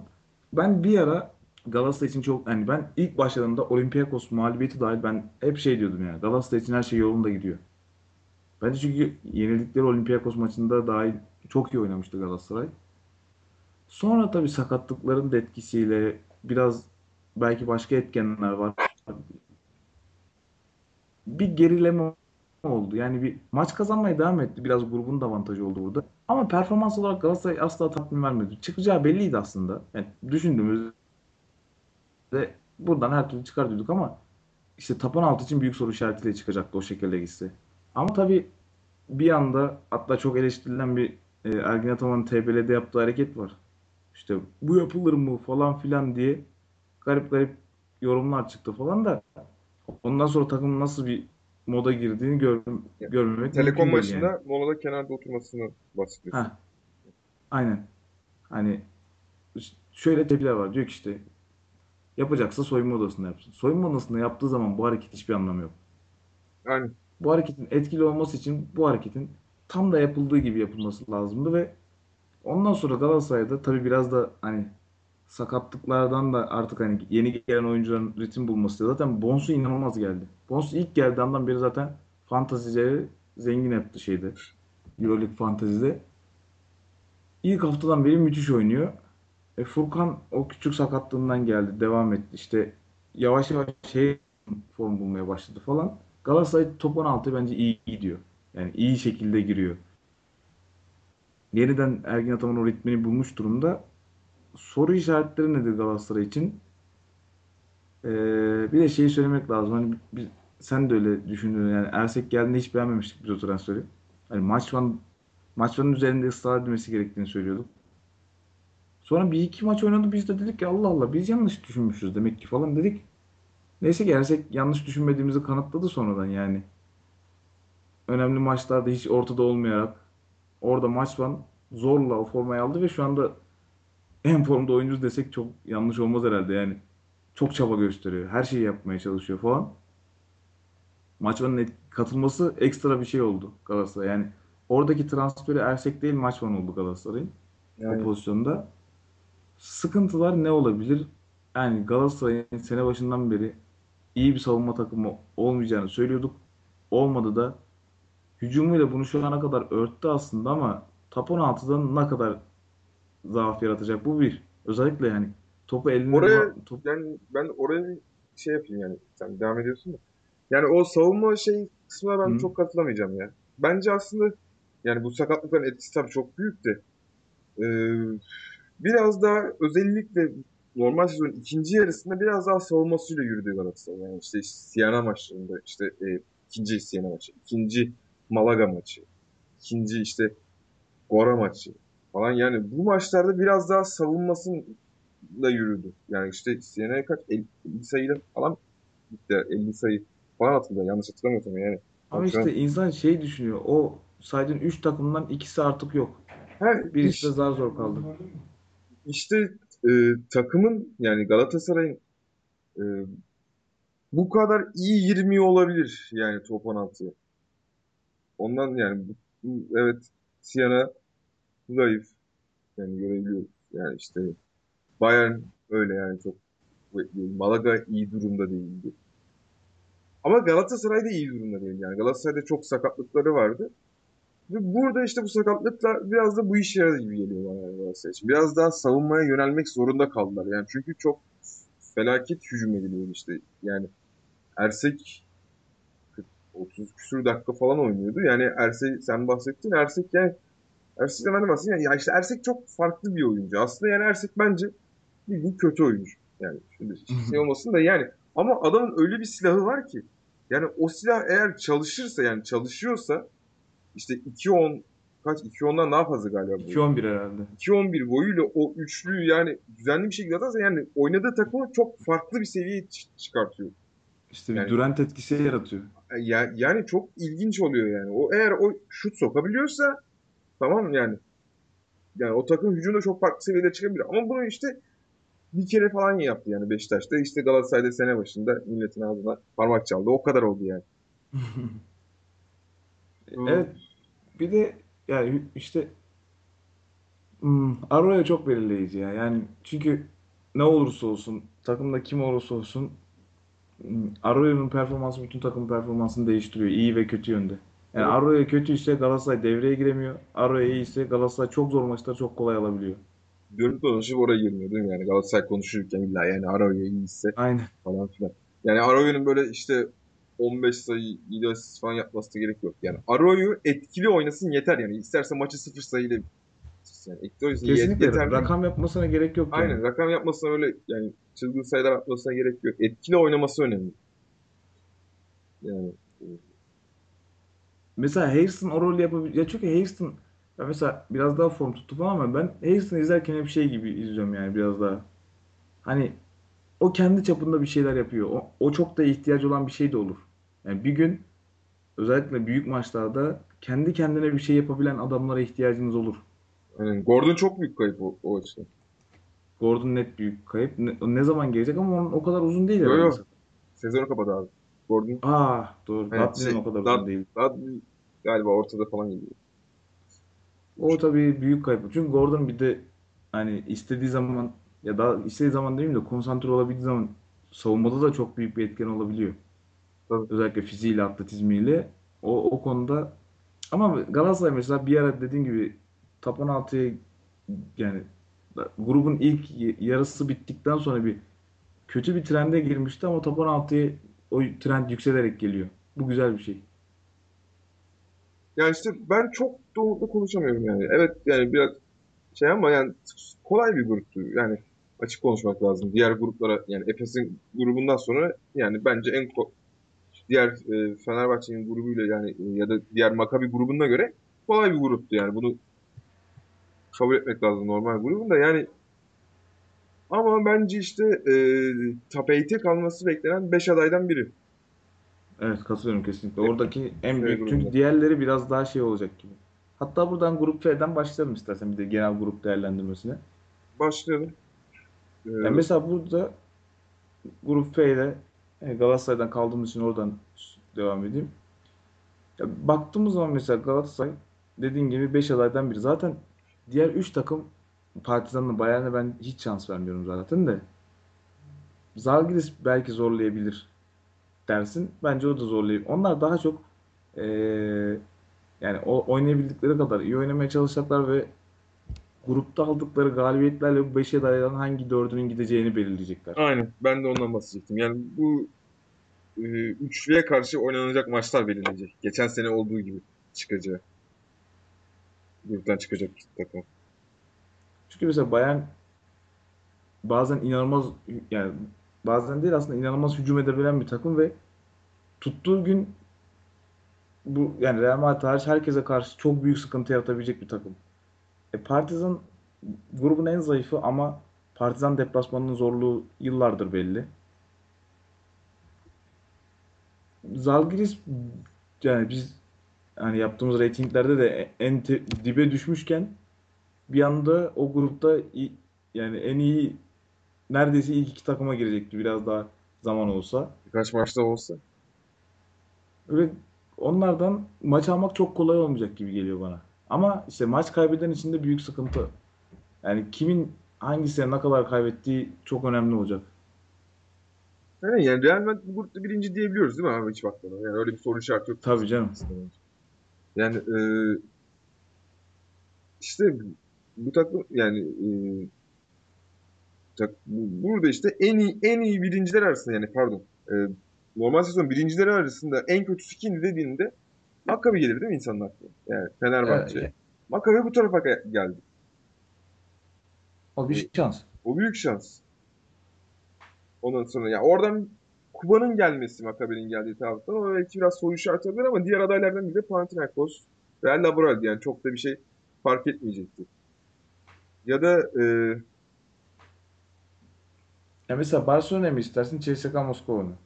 Ben bir ara Galatasaray için çok yani ben ilk başladığımda Olympiakos mağlubiyeti dahil ben hep şey diyordum yani Galatasaray için her şey yolunda gidiyor. Bence çünkü yenildikleri Olympiakos maçında dahil çok iyi oynamıştı Galatasaray. Sonra tabii sakatlıkların da etkisiyle biraz belki başka etkenler var. Bir gerileme oldu. Yani bir maç kazanmaya devam etti. Biraz grubun da avantajı oldu burada. Ama performans olarak Galatasaray asla tatmin vermedi. Çıkacağı belliydi aslında. Yani düşündüğümüzde buradan her türlü çıkar diyorduk ama işte top 16 için büyük soru işaretiyle çıkacaktı o şekilde gitse. Ama tabii bir anda hatta çok eleştirilen bir e, Ergin Ataman'ın TBL'de yaptığı hareket var. İşte bu yapılır mı falan filan diye garip garip yorumlar çıktı falan da ondan sonra takımın nasıl bir moda girdiğini gör, görmemek Telekom değil yani. maçında molada kenarda oturmasını bahsediyorsun. Ha, aynen. Hani şöyle tepkiler var. Diyor ki işte yapacaksa soyunma odasında yapsın. Soyunma odasında yaptığı zaman bu hareket hiçbir anlamı yok. Yani Bu hareketin etkili olması için bu hareketin tam da yapıldığı gibi yapılması lazımdı ve ondan sonra Galatasaray'da tabii biraz da hani sakatlıklardan da artık hani yeni gelen oyuncuların ritim bulması. Zaten Bonsu inanılmaz geldi. Bonsu ilk geldiği andan beri zaten fantazileri zengin etti şeyde. Euroleague fantazide. ilk haftadan beri müthiş oynuyor. E, Furkan o küçük sakatlığından geldi. Devam etti. İşte yavaş yavaş şey form bulmaya başladı falan. Galatasaray top 16 bence iyi gidiyor. Yani iyi şekilde giriyor. Yeniden Ergin Ataman o ritmini bulmuş durumda. Soru işaretleri nedir Galatasaray için? Ee, bir de şeyi söylemek lazım. Hani biz, sen de öyle düşündün. Yani Ersek geldiğinde hiç beğenmemiştik biz o transferi. Hani maç van, maç vanın üzerinde ısrar edilmesi gerektiğini söylüyorduk. Sonra bir iki maç oynadı biz de dedik ki Allah Allah biz yanlış düşünmüşüz demek ki falan dedik. Neyse ki Ersek yanlış düşünmediğimizi kanıtladı sonradan yani. Önemli maçlarda hiç ortada olmayarak orada maç van zorla o formayı aldı ve şu anda en formda oyuncu desek çok yanlış olmaz herhalde yani. Çok çaba gösteriyor. Her şeyi yapmaya çalışıyor falan. Maçvanın katılması ekstra bir şey oldu Galatasaray. Yani oradaki transferi Ersek değil Maçvan oldu Galatasaray'ın o Yani pozisyonda. Sıkıntılar ne olabilir? Yani Galatasaray'ın sene başından beri iyi bir savunma takımı olmayacağını söylüyorduk. Olmadı da hücumuyla bunu şu ana kadar örttü aslında ama top 16'dan ne kadar zaaf yaratacak bu bir. Özellikle yani topu eline oraya top, yani ben oraya şey yapayım yani sen devam ediyorsun da. Yani o savunma şey kısmına ben Hı. çok katılamayacağım ya. Bence aslında yani bu sakatlıkların etkisi tabii çok büyük de e, biraz daha özellikle normal sezonun ikinci yarısında biraz daha savunmasıyla yürüdü Galatasaray. Yani işte Siena maçlarında işte e, ikinci Siena maçı, ikinci Malaga maçı, ikinci işte Gora maçı falan yani bu maçlarda biraz daha savunmasıyla yürüdü. Yani işte Siena'ya kaç 50 sayıyla falan gitti. 50 sayı falan atıldı. Yanlış hatırlamıyorsam yani. ama işte insan şey düşünüyor. O saydığın 3 takımdan ikisi artık yok. ha, Birisi de iş, zar zor kaldı. işte e, takımın yani Galatasaray'ın e, bu kadar iyi girmiyor olabilir yani top 16'ya. Ondan yani evet Siena zayıf yani görebiliyoruz. Yani işte Bayern öyle yani çok. Malaga iyi durumda değildi. Ama Galatasaray da iyi durumda değil. Yani Galatasaray'da çok sakatlıkları vardı. Ve burada işte bu sakatlıkla biraz da bu işe yaradı gibi geliyor bana yani Galatasaray için. Biraz daha savunmaya yönelmek zorunda kaldılar. Yani çünkü çok felaket hücum ediliyor işte. Yani Ersek 30 küsur dakika falan oynuyordu. Yani Ersek sen bahsettin. Ersek yani Ersek'ten ben de bahsedeyim. Yani ya işte Ersek çok farklı bir oyuncu. Aslında yani Ersek bence bildiğin kötü oyuncu. Yani şimdi şey olmasın da yani ama adamın öyle bir silahı var ki yani o silah eğer çalışırsa yani çalışıyorsa işte 2-10 kaç 2-10'dan daha fazla galiba bu. 2-11 herhalde. 2-11 boyuyla o üçlüyü yani düzenli bir şekilde atarsa yani oynadığı takımı çok farklı bir seviyeye çıkartıyor. İşte bir Yani Durant etkisi yaratıyor. Ya, yani çok ilginç oluyor yani. O eğer o şut sokabiliyorsa tamam yani yani o takım hücumda çok farklı seviyede çıkabilir. Ama bunu işte bir kere falan yaptı yani Beşiktaş'ta. İşte Galatasaray'da sene başında milletin ağzına parmak çaldı. O kadar oldu yani. Evet bir de yani işte hmm, Arroyo çok belirleyici ya. Yani çünkü ne olursa olsun takımda kim olursa olsun Arroyo'nun performansı bütün takımın performansını değiştiriyor. iyi ve kötü yönde. Yani. Arroyo kötüyse Galatasaray devreye giremiyor. Arroyo iyiyse Galatasaray çok zor maçları çok kolay alabiliyor. Dönüp dolaşıp oraya girmiyor değil mi? Yani Galatasaray konuşurken illa yani Arroyo iyiyse Aynen. falan filan. Yani Arroyo'nun böyle işte 15 sayı 7 asist falan yapması da gerek yok. Yani Arroyo etkili oynasın yeter yani. İsterse maçı 0 sayıyla bitirsin. Yani Kesinlikle yeterli. rakam yapmasına gerek yok yani. Aynen rakam yapmasına öyle yani çılgın sayılar atmasına gerek yok. Etkili oynaması önemli. Yani Mesela Harrison o rolü yapabilir. Ya çünkü Harrison ya mesela biraz daha form tuttu falan ama ben Harrison'ı izlerken hep şey gibi izliyorum yani biraz daha. Hani o kendi çapında bir şeyler yapıyor. O, o çok da ihtiyacı olan bir şey de olur. Yani bir gün özellikle büyük maçlarda kendi kendine bir şey yapabilen adamlara ihtiyacınız olur. Yani Gordon çok büyük kayıp o, o açıdan. Gordon net büyük kayıp. Ne, ne zaman gelecek ama onun o kadar uzun değil herhalde. yo sezonu kapadı abi. Gordon Ah doğru. evet, Dudley'nin şey, o kadar uzun Dud, değil. Dudley galiba ortada falan geliyor. O tabii büyük kayıp. Çünkü Gordon bir de hani istediği zaman ya da istediği zaman demeyeyim de konsantre olabildiği zaman savunmada da çok büyük bir etken olabiliyor. Tabii. Özellikle fiziğiyle, atletizmiyle. O, o konuda ama Galatasaray mesela bir ara dediğin gibi top 16'ya yani grubun ilk yarısı bittikten sonra bir kötü bir trende girmişti ama top 16'ya o trend yükselerek geliyor. Bu güzel bir şey. Yani işte ben çok doğru konuşamıyorum yani. Evet yani biraz şey ama yani kolay bir gruptu. Yani açık konuşmak lazım. Diğer gruplara yani Efes'in grubundan sonra yani bence en diğer e, Fenerbahçe'nin grubuyla yani e, ya da diğer Maccabi grubuna göre kolay bir gruptu yani. Bunu kabul etmek lazım normal grubun da yani ama bence işte e, 8'e kalması beklenen 5 adaydan biri. Evet katılıyorum kesinlikle. Oradaki en büyük grubunda. çünkü diğerleri biraz daha şey olacak gibi. Hatta buradan grup F'den başlayalım istersen bir de genel grup değerlendirmesine. Başlayalım. E, Yani mesela burada grup F'de e, Galatasaray'dan kaldığımız için oradan devam edeyim. Ya baktığımız zaman mesela Galatasaray dediğin gibi 5 adaydan biri. Zaten diğer 3 takım Partizan'la Bayern'e ben hiç şans vermiyorum zaten de. Zalgiris belki zorlayabilir dersin. Bence o da zorlayabilir. Onlar daha çok eee, yani o oynayabildikleri kadar iyi oynamaya çalışacaklar ve grupta aldıkları galibiyetlerle bu 5 adaydan hangi dördünün gideceğini belirleyecekler. aynen. Ben de ondan bahsedecektim. Yani bu e, üçlüye karşı oynanacak maçlar belirleyecek. Geçen sene olduğu gibi çıkacağı. Gruptan çıkacak takım. Çünkü mesela Bayern bazen inanılmaz yani bazen değil aslında inanılmaz hücum edebilen bir takım ve tuttuğu gün bu yani Real Madrid hariç herkese karşı çok büyük sıkıntı yaratabilecek bir takım. E, Partizan grubun en zayıfı ama Partizan deplasmanının zorluğu yıllardır belli. Zalgiris yani biz hani yaptığımız reytinglerde de en te- dibe düşmüşken bir anda o grupta yani en iyi neredeyse ilk iki takıma girecekti biraz daha zaman olsa. Birkaç maçta olsa. Öyle onlardan maç almak çok kolay olmayacak gibi geliyor bana. Ama işte maç kaybeden için de büyük sıkıntı. Yani kimin hangisine ne kadar kaybettiği çok önemli olacak. Yani, Real Madrid bu grupta birinci diyebiliyoruz değil mi abi hiç bakmadan? Yani öyle bir soru işareti yok. Tabii canım. Yani e, işte bu takım yani e, tak- bu- burada işte en iyi en iyi birinciler arasında yani pardon e, normal sezon birincileri arasında en kötüsü kimdi dediğinde Maccabi gelir değil mi insanın aklına? Yani Fenerbahçe. Evet, Maccabi bu tarafa ge- geldi. o bir şans. O büyük şans. Ondan sonra ya oradan Kuba'nın gelmesi Maccabi'nin geldiği taraftan o belki biraz soru işareti olabilir ama diğer adaylardan biri de Panathinaikos, Real Laboral yani çok da bir şey fark etmeyecekti. Ya da e, Ya mesela Barcelona mı istersin, CSKA Moskova mı?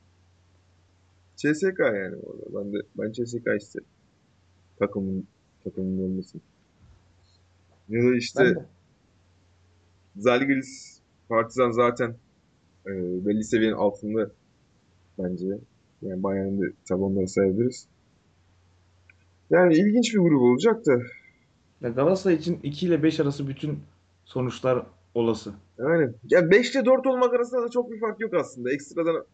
CSK yani orada. Ben de ben CSK isterim. Takımın takımın olması. Ya da işte. Zalgiris, Partizan zaten e, belli seviyenin altında bence. Yani Bayern'in de tabi onları sayabiliriz. Yani ilginç bir grup olacak da Ya Galatasaray için 2 ile 5 arası bütün sonuçlar olası. yani ya 5 ile 4 olmak arasında da çok bir fark yok aslında. Ekstradan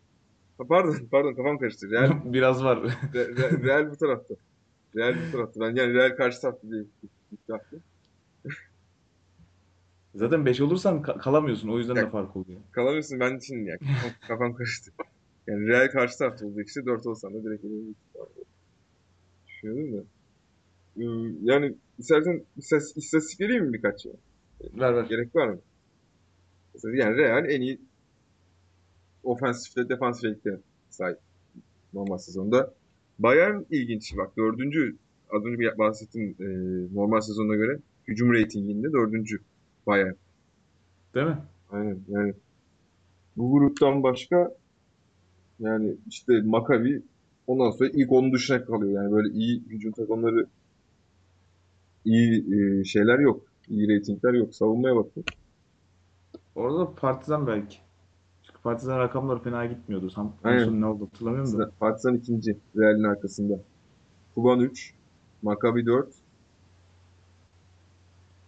pardon pardon kafam karıştı. Real, Biraz var. Re- Re- Real bu tarafta. Real bu tarafta. Ben yani Real karşı tarafta değil. İddiaklıyım. Zaten 5 olursan ka- kalamıyorsun. O yüzden de Ya, fark oluyor. kalamıyorsun ben için ya. Kafam, kafam karıştı. Yani Real karşı tarafta olacak işte 4 olsan da direkt elenecek. Düşünüyorum da. Yani istersen istatistik vereyim mi birkaç şey? Ver ver. Gerek var mı? Mesela yani Real en iyi ofensif ve defansif ratinglere sahip normal sezonda. Bayern ilginç bak dördüncü az önce bir bahsettim e, normal sezona göre hücum reytinginde dördüncü Bayern. Değil mi? Aynen yani bu gruptan başka yani işte Maccabi ondan sonra ilk onun dışına kalıyor. Yani böyle iyi hücum takımları iyi e, şeyler yok. İyi reytingler yok. Savunmaya bakın. Orada da Partizan belki. Çünkü Partizan rakamları fena gitmiyordu. En Aynen. ne oldu hatırlamıyorum da. Partizan ikinci. Real'in arkasında. Kuban 3. Maccabi 4.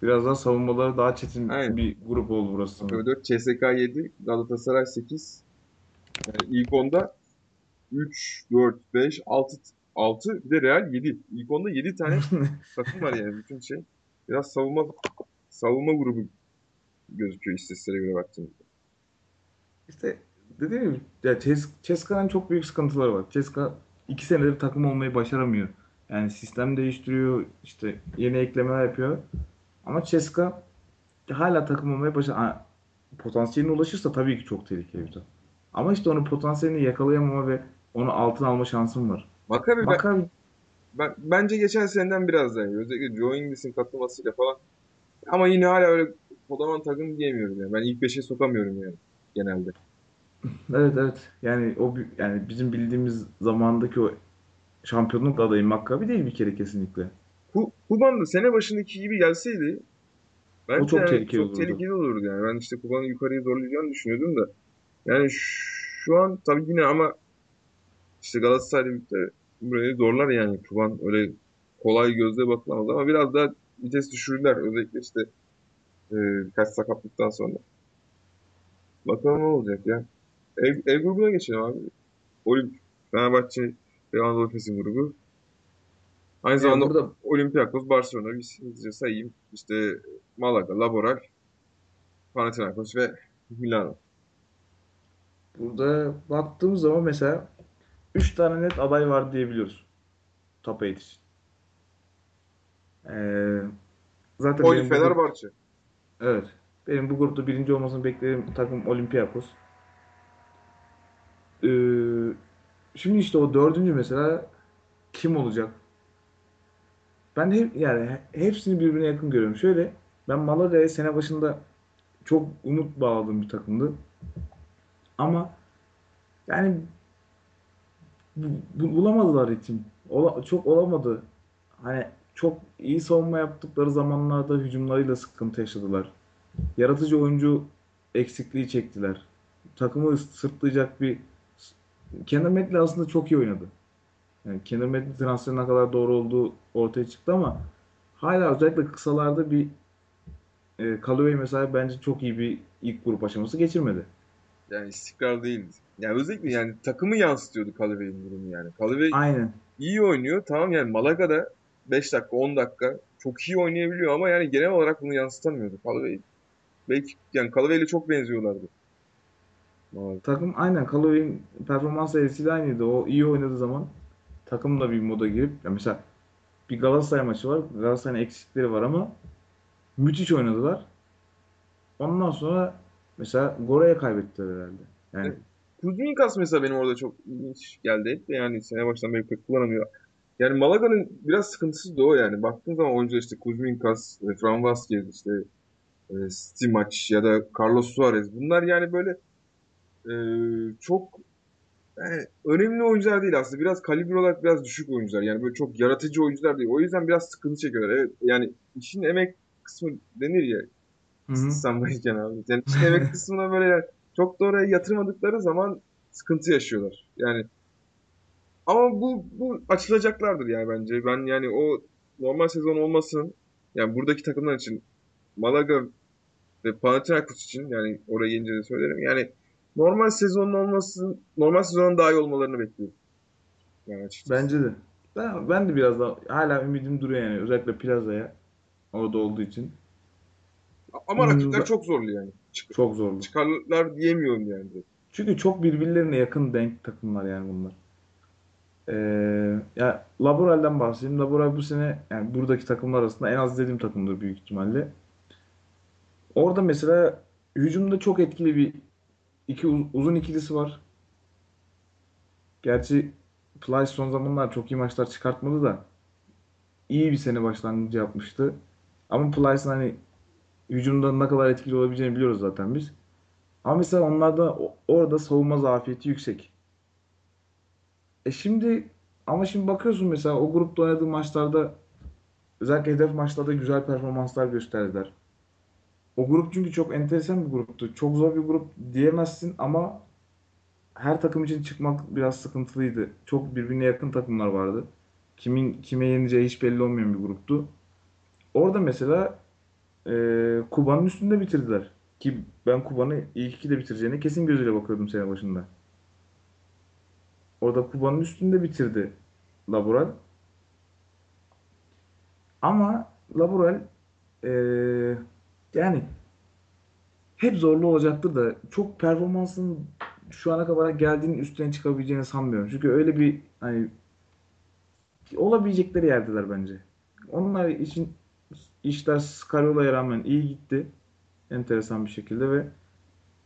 Biraz daha savunmaları daha çetin Aynen. bir grup oldu burası sanırım. 4. CSK 7. Galatasaray 8. Yani ilk onda 3, 4, 5, 6, 6 bir de Real 7. İlk onda 7 tane takım var yani bütün şey. Biraz savunma savunma grubu gözüküyor istatistiklere göre baktığımızda. İşte dediğim gibi ya Ces Ceska'nın çok büyük sıkıntıları var. Ceska iki senedir takım olmayı başaramıyor. Yani sistem değiştiriyor, işte yeni eklemeler yapıyor. Ama Ceska hala takım olmaya başar. Potansiyeline ulaşırsa tabii ki çok tehlikeli bir takım. Ama işte onun potansiyelini yakalayamama ve onu altına alma şansım var. Maccabi ben, Maccabi ben- bence geçen seneden biraz daha iyi. Özellikle Joe Ingles'in katılmasıyla falan. Ama yine hala öyle kodaman takım diyemiyorum yani. Ben ilk beşe sokamıyorum yani genelde. evet evet. Yani o yani bizim bildiğimiz zamandaki o şampiyonluk adayı Maccabi değil bir kere kesinlikle. Ku- Kuban da sene başındaki gibi gelseydi O bence çok yani tehlikeli çok olurdu. tehlikeli olurdu yani. Ben işte Kuban'ı yukarıya zorlayacağını düşünüyordum da. Yani şu an tabii yine ama işte Galatasaray'la birlikte burayı zorlar yani. Kuban öyle kolay gözle bakılamaz ama biraz daha vites düşürürler. Özellikle işte e, birkaç sakatlıktan sonra. Bakalım ne olacak ya. E, E grubuna geçelim abi. Olimp Fenerbahçe ve Anadolu Efes'in grubu. Aynı Yani zamanda burada Olympiakos, Barcelona, bir sayayım. İşte Malaga, Laboral, Panathinaikos ve Milano. Burada baktığımız zaman mesela 3 tane net aday var diyebiliyoruz. Top 8 için. Ee, zaten benim bu grup, Fenerbahçe. evet. Benim bu grupta birinci olmasını beklediğim takım Olympiakos. Ee, şimdi işte o dördüncü mesela kim olacak? Ben hep yani he- hepsini birbirine yakın görüyorum. Şöyle ben Malaga'ya sene başında çok umut bağladığım bir takımdı. Ama yani bu- bu- bulamadılar ritim. Ola- çok olamadı. Hani çok iyi savunma yaptıkları zamanlarda hücumlarıyla sıkıntı yaşadılar. Yaratıcı oyuncu eksikliği çektiler. Takımı sırtlayacak bir Kenan Medley aslında çok iyi oynadı. Yani Kenan Medley transferinin ne kadar doğru olduğu ortaya çıktı ama hala özellikle kısalarda bir e, Callaway mesela bence çok iyi bir ilk grup aşaması geçirmedi. Yani istikrar değildi. Yani özellikle yani takımı yansıtıyordu Calaway'in durumu yani. Calaway Aynen. iyi oynuyor. Tamam yani Malaga'da 5 dakika 10 dakika çok iyi oynayabiliyor ama yani genel olarak bunu yansıtamıyordu Calaway. Belki yani Calaway'le çok benziyorlardı. Malaga. Takım aynen Callaway'in performans serisiyle aynıydı. O iyi oynadığı zaman takım da bir moda girip ya mesela bir Galatasaray maçı var. Galatasaray'ın eksikleri var ama müthiş oynadılar. Ondan sonra mesela Gora'ya kaybettiler herhalde. Yani Kuzminkas mesela benim orada çok ilginç geldi de yani sene baştan beri pek kullanamıyor. Yani Malaga'nın biraz sıkıntısı da o yani. Baktığın zaman oyuncular işte Kuzminkas, e, Fran Vazquez, işte e, Stimac ya da Carlos Suarez. Bunlar yani böyle e, çok yani önemli oyuncular değil aslında. Biraz kalibre olarak biraz düşük oyuncular. Yani böyle çok yaratıcı oyuncular değil. O yüzden biraz sıkıntı çekiyorlar. Evet yani işin emek kısmı denir ya İstanbul'dayken abi. Yani işin emek kısmına böyle çok da oraya yatırmadıkları zaman sıkıntı yaşıyorlar. Yani ama bu bu açılacaklardır yani bence. Ben yani o normal sezon olmasın yani buradaki takımlar için Malaga ve Panathinaikos için yani oraya gelince de söylerim. Yani normal sezonun olmasın, normal sezonun daha iyi olmalarını bekliyorum. Yani açıkçası. Bence de. Ben, ben de biraz daha hala ümidim duruyor yani. Özellikle Plaza'ya orada olduğu için. Ama Hmm, rakipler çok zorlu yani. Çık- Çok zorlu. çıkarlar diyemiyorum yani. Çünkü çok birbirlerine yakın denk takımlar yani bunlar. Ee, ya Laboral'den bahsedeyim. Laboral bu sene yani buradaki takımlar arasında en az izlediğim takımdır büyük ihtimalle. Orada mesela hücumda çok etkili bir iki uz- uzun ikilisi var. Gerçi Plyce son zamanlar çok iyi maçlar çıkartmadı da iyi bir sene başlangıcı yapmıştı. Ama Plyce'ın hani hücumda ne kadar etkili olabileceğini biliyoruz zaten biz. Ama mesela onlarda orada savunma zafiyeti yüksek. E şimdi ama şimdi bakıyorsun mesela o grupta oynadığı maçlarda özellikle hedef maçlarda güzel performanslar gösterdiler. O grup çünkü çok enteresan bir gruptu. Çok zor bir grup diyemezsin ama her takım için çıkmak biraz sıkıntılıydı. Çok birbirine yakın takımlar vardı. Kimin kime yeneceği hiç belli olmayan bir gruptu. Orada mesela e, Kuba'nın üstünde bitirdiler. Ki ben Kuba'nın ilk ikide bitireceğine kesin gözüyle bakıyordum sene başında. Orada Kuba'nın üstünde bitirdi Laboral. Ama Laboral eee, Yani hep zorlu olacaktır da çok performansın şu ana kadar geldiğinin üstüne çıkabileceğini sanmıyorum. Çünkü öyle bir hani olabilecekleri yerdeler bence. Onlar için işler Scariola'ya rağmen iyi gitti. Enteresan bir şekilde ve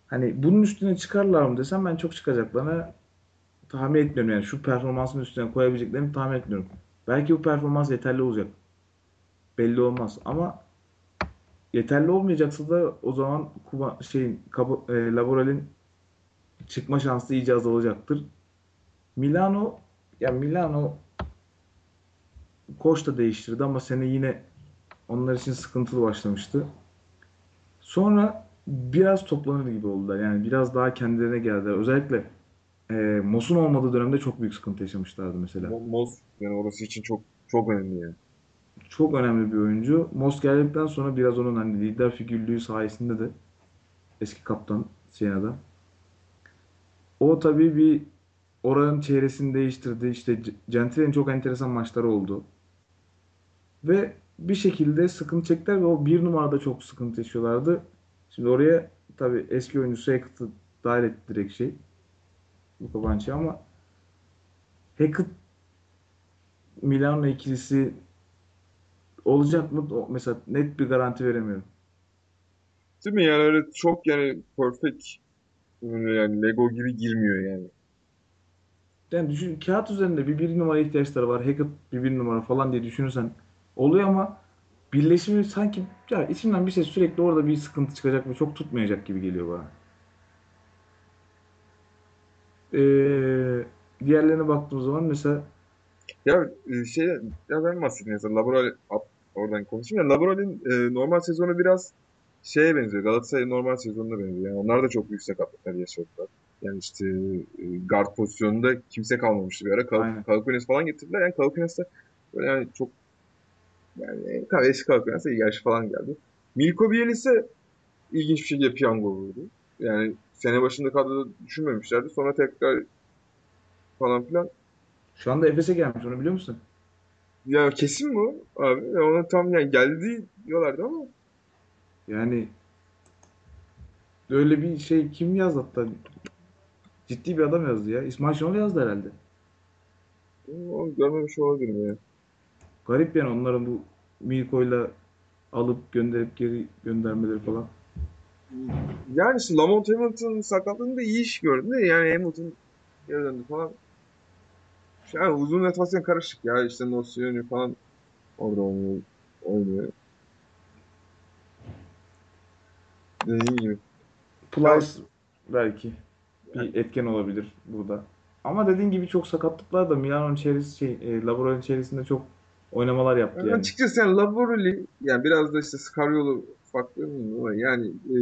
hani bunun üstüne çıkarlar mı desem ben çok çıkacaklarını tahmin etmiyorum. Yani şu performansın üstüne koyabileceklerini tahmin etmiyorum. Belki bu performans yeterli olacak. Belli olmaz ama yeterli olmayacaksa da o zaman Kuba, şeyin Kabo- e, Laboral'in çıkma şansı iyice azalacaktır. Milano ya Milano koç da değiştirdi ama sene yine onlar için sıkıntılı başlamıştı. Sonra biraz toplanır gibi oldular. Yani biraz daha kendilerine geldiler. Özellikle e, Mos'un olmadığı dönemde çok büyük sıkıntı yaşamışlardı mesela. Mo- Mos yani orası için çok çok önemli yani. Çok önemli bir oyuncu. Mos geldikten sonra biraz onun hani lider figürlüğü sayesinde de eski kaptan Siena'da. O tabii bir oranın çevresini değiştirdi. İşte Gentile'nin çok enteresan maçları oldu. Ve bir şekilde sıkıntı çektiler ve o bir numarada çok sıkıntı yaşıyorlardı. Şimdi oraya tabii eski oyuncusu Hackett'ı dahil etti direkt şey. Luka Banchi ama Hackett Milano ikilisi olacak mı? Mesela net bir garanti veremiyorum. Değil mi yani öyle çok yani perfect yani Lego gibi girmiyor yani. Yani düşün, kağıt üzerinde bir bir numara ihtiyaçları var. Hackett bir bir numara falan diye düşünürsen oluyor ama birleşimi sanki ya içimden bir şey sürekli orada bir sıkıntı çıkacak ve çok tutmayacak gibi geliyor bana. Ee, diğerlerine baktığım zaman mesela Ya e, şey ya ben bahsedeyim mesela Laboral oradan konuşayım ya Laboral'in e, normal sezonu biraz şeye benziyor. Galatasaray'ın normal sezonuna benziyor. Yani onlar da çok büyük sakatlıklar yaşadılar. Yani işte e, guard pozisyonunda kimse kalmamıştı bir ara. Kal aynen. Kalkunes falan getirdiler. Yani Kalkunes de böyle yani çok yani tabii eski Kalkunes de iyi yaş falan geldi. Milko Bielitsa ilginç bir şekilde piyango vurdu. Yani sene başında kadroda düşünmemişlerdi. Sonra tekrar falan filan. Şu anda Efes'e gelmiş onu biliyor musun? Ya kesin bu abi. Ya ona tam yani geldi diyorlardı ama Yani öyle bir şey kim yazdı hatta ciddi bir adam yazdı ya. İsmail Şenol yazdı herhalde. onu görmemiş olabilirim ya. Garip yani onların bu Milko'yla alıp gönderip geri göndermeleri falan. Yani işte Lamont Hamilton sakatlığında iyi iş gördü de yani Hamilton geri döndü falan. Yani uzun rotasyon karışık ya. İşte Nocioni falan orada oynuyor. oynuyor. Dediğim gibi. Plyce belki bir etken olabilir burada. Ama dediğin gibi çok sakatlıklar da Milano'nun içerisi şey, e, Labor'un içerisinde çok oynamalar yaptı yani. açıkçası yani Lavorelli yani biraz da işte Scariolo farklı ama yani e,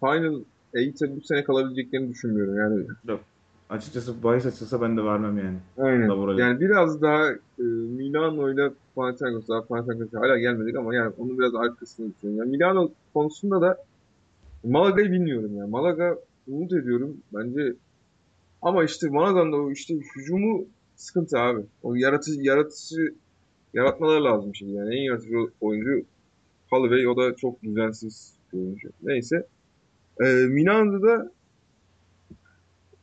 Final 8'e bu sene kalabileceklerini düşünmüyorum. Yani Yok. Açıkçası bahis açılsa ben de vermem yani. Aynen. Labor'u. Yani biraz daha e, Milano ile Panathinaikos, daha Panathinaikos'a hala gelmedik ama yani onun biraz arkasını düşünüyorum. Yani Milano konusunda da Malaga'yı bilmiyorum yani. Malaga umut ediyorum bence ama işte Malaga'nın da o işte hücumu sıkıntı abi. O yaratıcı yaratıcı yaratmaları lazım şimdi yani. En yaratıcı oyuncu Holloway o da çok düzensiz bir oyuncu. Neyse. E, Milano'da da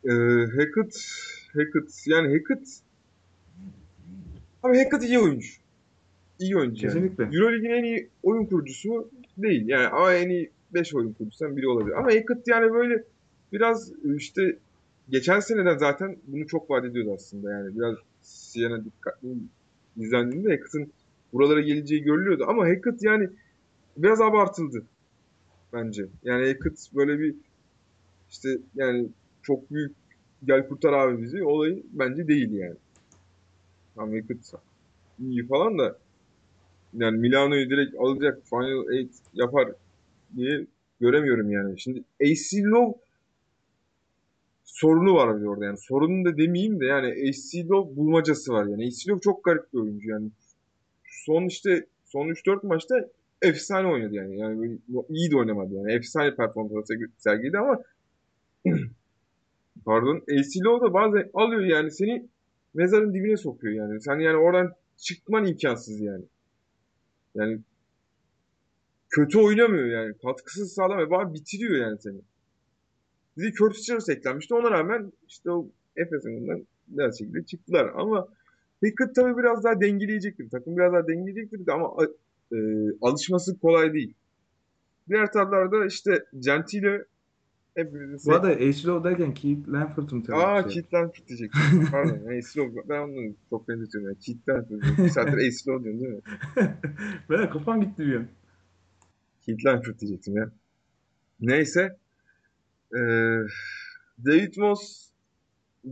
e, Hackett Hackett yani Hackett abi Hackett iyi oyuncu. iyi oyuncu yani. Kesinlikle. Euroleague'in en iyi oyun kurucusu? Değil. Yani ama en iyi 5 oyun kurucusundan biri olabilir. Ama Hackett yani böyle biraz işte geçen seneden zaten bunu çok vaat ediyordu aslında. Yani biraz Siena dikkatli izlendiğinde Hackett'ın buralara geleceği görülüyordu. Ama Hackett yani biraz abartıldı bence. Yani Hackett böyle bir işte yani çok büyük gel kurtar abi bizi olayı bence değil yani. Tam Hackett iyi falan da yani Milano'yu direkt alacak Final 8 yapar diye göremiyorum yani. Şimdi AC Low sorunu var bir orada yani. Sorunu da demeyeyim de yani AC bulmacası var yani. AC çok garip bir oyuncu yani. Son işte son 3-4 maçta efsane oynadı yani. Yani iyi de oynamadı yani. Efsane performans sergiledi ama pardon AC da bazen alıyor yani seni mezarın dibine sokuyor yani. Sen yani oradan çıkman imkansız yani. Yani kötü oynamıyor yani. Katkısız sağlamıyor. Bari bitiriyor yani seni. Bir de Curtis Jones eklenmişti. Ona rağmen işte o Efes'in bundan biraz şekilde çıktılar. Ama Pickett tabii biraz daha dengeleyecektir. Takım biraz daha dengeleyecektir ama e, alışması kolay değil. Diğer taraflarda işte Gentile hepimizin Bu arada H. derken Keith Lanford'un tabii Aa şey. Keith Lanford diyecektim. Pardon. Ace Ben onu çok benzetiyorum. Yani. Keith Lanford. Bir saattir Low diyorsun değil mi? Ben kafam gitti bir an. Keith Lanford diyecektim ya. Neyse. Ee, David Moss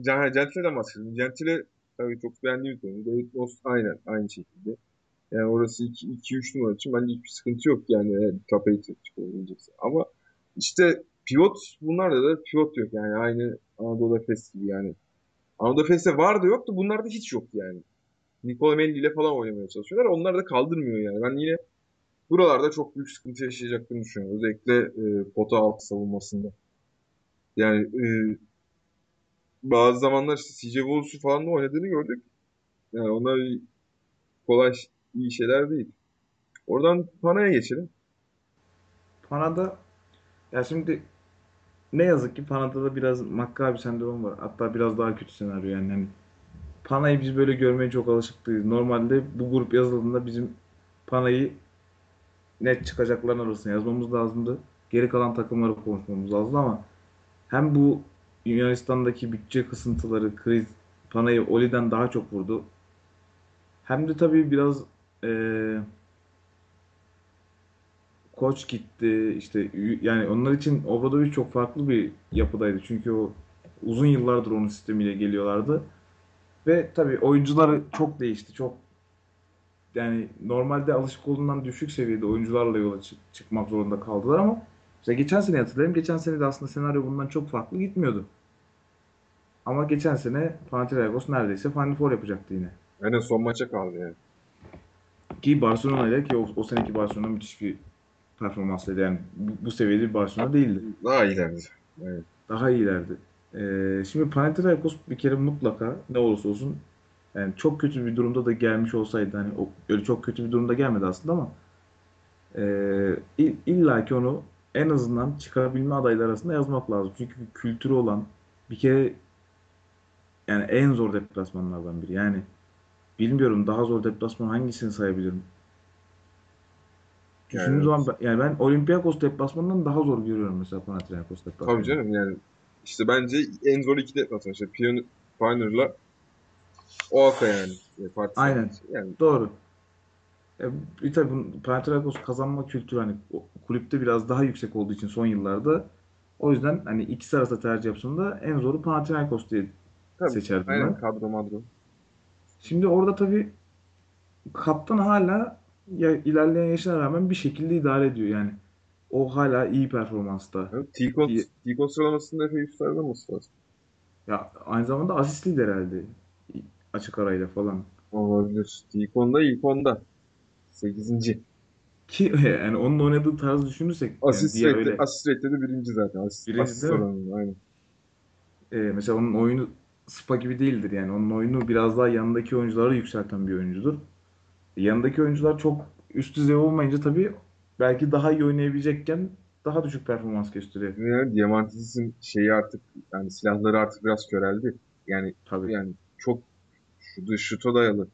Gentile'den bahsedelim. Gentile tabii çok beğendiğim bir konu. David Moss aynen aynı şekilde. Yani orası 2-3 numara için bence hiçbir sıkıntı yok yani top 8'e çıkabilecekse. Ama işte pivot bunlarda da pivot yok yani aynı Anadolu Efes gibi yani. Anadolu Efes'te vardı yoktu bunlarda hiç yok yani. Nikola Melli ile falan oynamaya çalışıyorlar. Onlar da kaldırmıyor yani. Ben yine buralarda çok büyük sıkıntı yaşayacaklarını düşünüyorum. Özellikle e, pota altı savunmasında. Yani e, bazı zamanlar işte CJ Wallace'u falan da oynadığını gördük. Yani onlar kolay iyi şeyler değil. Oradan Pana'ya geçelim. Pana'da ya şimdi ne yazık ki Pana'da da biraz Maccabi sendromu var. Hatta biraz daha kötü senaryo yani. yani Pana'yı biz böyle görmeye çok alışık değiliz. Normalde bu grup yazıldığında bizim Pana'yı net çıkacakların arasına yazmamız lazımdı. Geri kalan takımları konuşmamız lazım ama hem bu Yunanistan'daki bütçe kısıntıları, kriz Pana'yı Oli'den daha çok vurdu. Hem de tabii biraz eee koç gitti işte yani onlar için Obradoviç çok farklı bir yapıdaydı. Çünkü o uzun yıllardır onun sistemiyle geliyorlardı. Ve tabii oyuncuları çok değişti. Çok yani normalde alışık olduğundan düşük seviyede oyuncularla yola çık- çıkmak zorunda kaldılar ama işte geçen sene hatırlayayım. Geçen sene de aslında senaryo bundan çok farklı gitmiyordu. Ama geçen sene Panathinaikos neredeyse Final Four yapacaktı yine. Yani son maça kaldı yani. Ki Barcelona ile ki o, o seneki Barcelona müthiş bir performanslıydı. Yani bu, bu seviyede bir Barcelona değildi. Daha iyilerdi. Evet. Daha iyilerdi. Ee, şimdi Panathinaikos bir kere mutlaka ne olursa olsun yani çok kötü bir durumda da gelmiş olsaydı hani o, öyle çok kötü bir durumda gelmedi aslında ama e, illa ki onu en azından çıkarabilme adayları arasında yazmak lazım. Çünkü bir kültürü olan bir kere yani en zor deplasmanlardan biri. Yani bilmiyorum daha zor deplasman hangisini sayabilirim? Düşündüğüm Yani, zaman ben- yani ben Olympiakos deplasmanından daha zor görüyorum mesela Panathinaikos tabii deplasmanını. canım yani işte bence en zor iki deplasman. İşte Pioneer- Pioneer'la Oaka yani. E, Partizan. Aynen. Yani Doğru. E, tabii bunun Panathinaikos kazanma kültürü hani kulüpte biraz daha yüksek olduğu için son yıllarda o yüzden hani ikisi arasında tercih yapsam en zoru Panathinaikos diye tabii. seçerdim Aynen ben. kadro madro. Şimdi orada tabii kaptan hala ya ilerleyen yaşına rağmen bir şekilde idare ediyor yani. O hala iyi performansta. Evet, İyi. T-Con sıralamasında epey üstlerde olması lazım. Ya aynı zamanda asist lider herhalde. Açık arayla falan. Olabilir. T-Con'da ilk onda. 8. Ki yani onun oynadığı tarzı düşünürsek yani Asist diğer rate, öyle asist rate'de de birinci zaten. Asist, birinci asist değil aynen. Ee, mesela onun oyunu Spa gibi değildir yani. Onun oyunu biraz daha yanındaki oyuncuları yükselten bir oyuncudur. Yanındaki oyuncular çok üst düzey olmayınca tabii belki daha iyi oynayabilecekken daha düşük performans gösteriyor. Yani Diamantis'in şeyi artık yani silahları artık biraz köreldi. Yani Tabii. yani çok şutu, şuta dayalı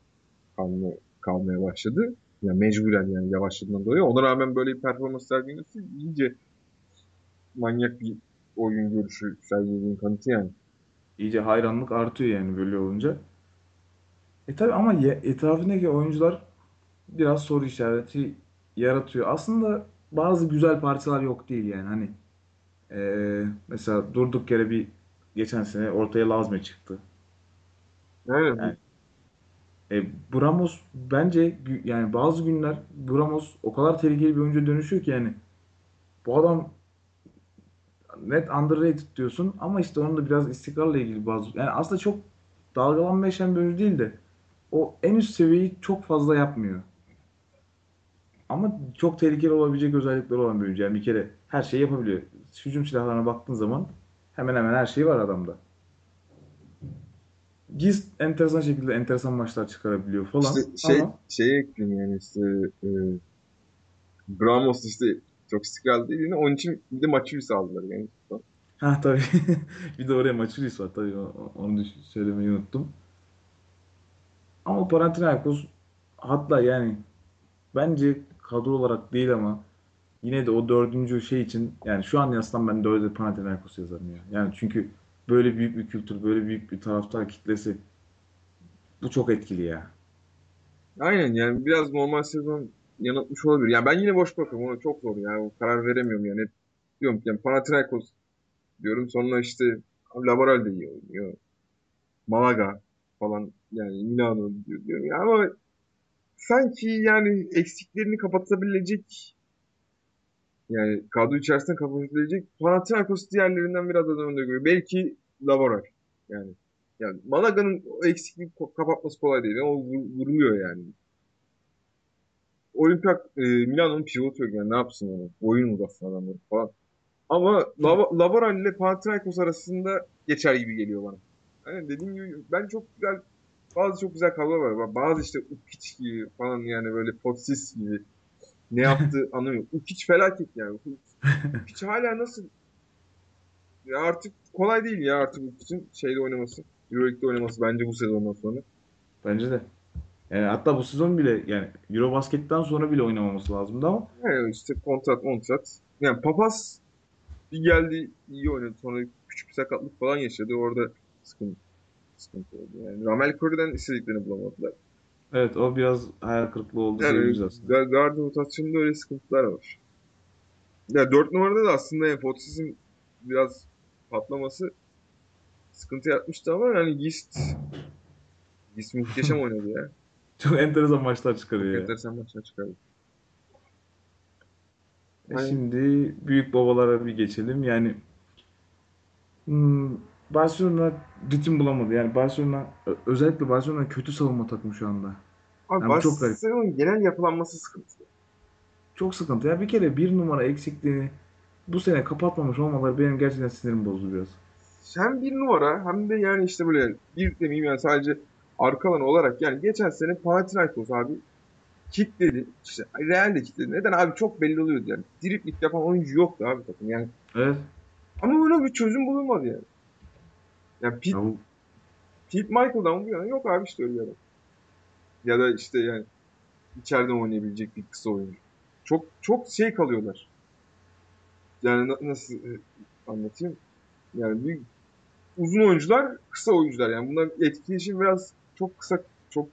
kalma, kalmaya başladı. Yani mecburen yani yavaşladığından dolayı. Ona rağmen böyle bir performans sergilemesi iyice manyak bir oyun görüşü sergilediğin kanıtı yani. İyice hayranlık artıyor yani böyle olunca. E tabii ama etrafındaki oyuncular biraz soru işareti yaratıyor. Aslında bazı güzel parçalar yok değil yani. Hani ee, mesela durduk yere bir geçen sene ortaya Lazme çıktı. Yani Yani E, Bramos bence yani bazı günler Bramos o kadar tehlikeli bir oyuncuya dönüşüyor ki yani bu adam net underrated diyorsun ama işte onun da biraz istikrarla ilgili bazı yani aslında çok dalgalanma yaşayan bir oyuncu değil de o en üst seviyeyi çok fazla yapmıyor. Ama çok tehlikeli olabilecek özellikleri olan bir oyuncu. Yani bir kere her şeyi yapabiliyor. Hücum silahlarına baktığın zaman hemen hemen her şeyi var adamda. Giz enteresan şekilde enteresan maçlar çıkarabiliyor işte falan şey ama şeye ekleyeyim yani işte e, Ramos işte çok istikrarlı değil. Yine onun için bir de Maçilis'i aldılar yani. Ha tabii. Bir de oraya Maçulis var tabii. Onu söylemeyi unuttum. Ama Panathinaikos hatta yani bence kadro olarak değil ama yine de o dördüncü şey için yani şu an yazsam ben dörde Panathinaikos yazarım ya. Yani çünkü böyle büyük bir kültür, böyle büyük bir taraftar kitlesi bu çok etkili ya. Aynen yani biraz normal sezon yanıltmış olabilir. Yani ben yine boş bırakıyorum. Ona çok zor yani. Karar veremiyorum yani. Hep diyorum ki yani Panathinaikos diyorum. Sonra işte Laboral de iyi oynuyor. Malaga falan yani Milano diyor, diyorum. Ya ama sanki yani eksiklerini kapatabilecek yani kadro içerisinde kapatabilecek Panathinaikos diğerlerinden biraz daha önde görüyor. Belki Laboral yani. Yani Malaga'nın o eksikliği kapatması kolay değil. O vur- vuruluyor yani. Olympiak e, Milano'nun pivotu yok yani ne yapsın onu? Oyun uzatsın adamları falan. Ama Lava- Laboral ile Panathinaikos arasında geçer gibi geliyor bana. Yani dediğim gibi ben çok güzel bazı çok güzel kadrolar var. Bazı işte Ukic gibi falan yani böyle Potsis gibi ne yaptı anlamıyorum. Ukic felaket yani. Ukic hala nasıl ya artık kolay değil ya artık Ukic'in şeyde oynaması. Euroleague'de oynaması bence bu sezondan sonra. Bence de. Yani hatta bu sezon bile yani Eurobasket'ten sonra bile oynamaması lazımdı ama Yani işte kontrat kontrat. Yani Papas bir geldi iyi oynadı. Sonra küçük bir sakatlık falan yaşadı. Orada sıkıntı, sıkıntı oldu. Yani Ramel Curry'den istediklerini bulamadılar. Evet o biraz hayal kırıklığı oldu Yani diyebiliriz aslında. Gar- guard rotasyonunda öyle sıkıntılar var. Ya 4 numarada da aslında yani Fotis'in biraz patlaması sıkıntı yapmıştı ama yani Gist Gist muhteşem oynadı ya. Çok enteresan maçlar Çok çıkarıyor ya. enteresan maçlar çıkardı. E Yani Şimdi büyük babalara bir geçelim. Yani hmm, Barcelona ritim bulamadı. Yani Barcelona özellikle Barcelona kötü savunma takımı şu anda. abi Yani çok garip. Barcelona'nın genel yapılanması sıkıntı. Çok sıkıntı. Ya bir kere bir numara eksikliğini bu sene kapatmamış olmaları benim gerçekten sinirimi bozdu biraz. Hem bir numara hem de yani işte böyle bir demeyeyim yani sadece arka alan olarak yani geçen sene Panathinaikos abi kitledi. İşte Real de kitledi. Neden abi çok belli oluyordu yani. Driplik yapan oyuncu yoktu abi takım yani. Evet. Ama öyle bir çözüm bulunmadı yani. Yani Pete, Ya bu, Pete Michael'dan bu yana yok abi işte öyle adam. Ya da işte yani içeriden oynayabilecek bir kısa oyuncu. Çok çok şey kalıyorlar. Yani na- nasıl e, anlatayım? Yani bir uzun oyuncular, kısa oyuncular. Yani bunlar etkileşim biraz çok kısa, çok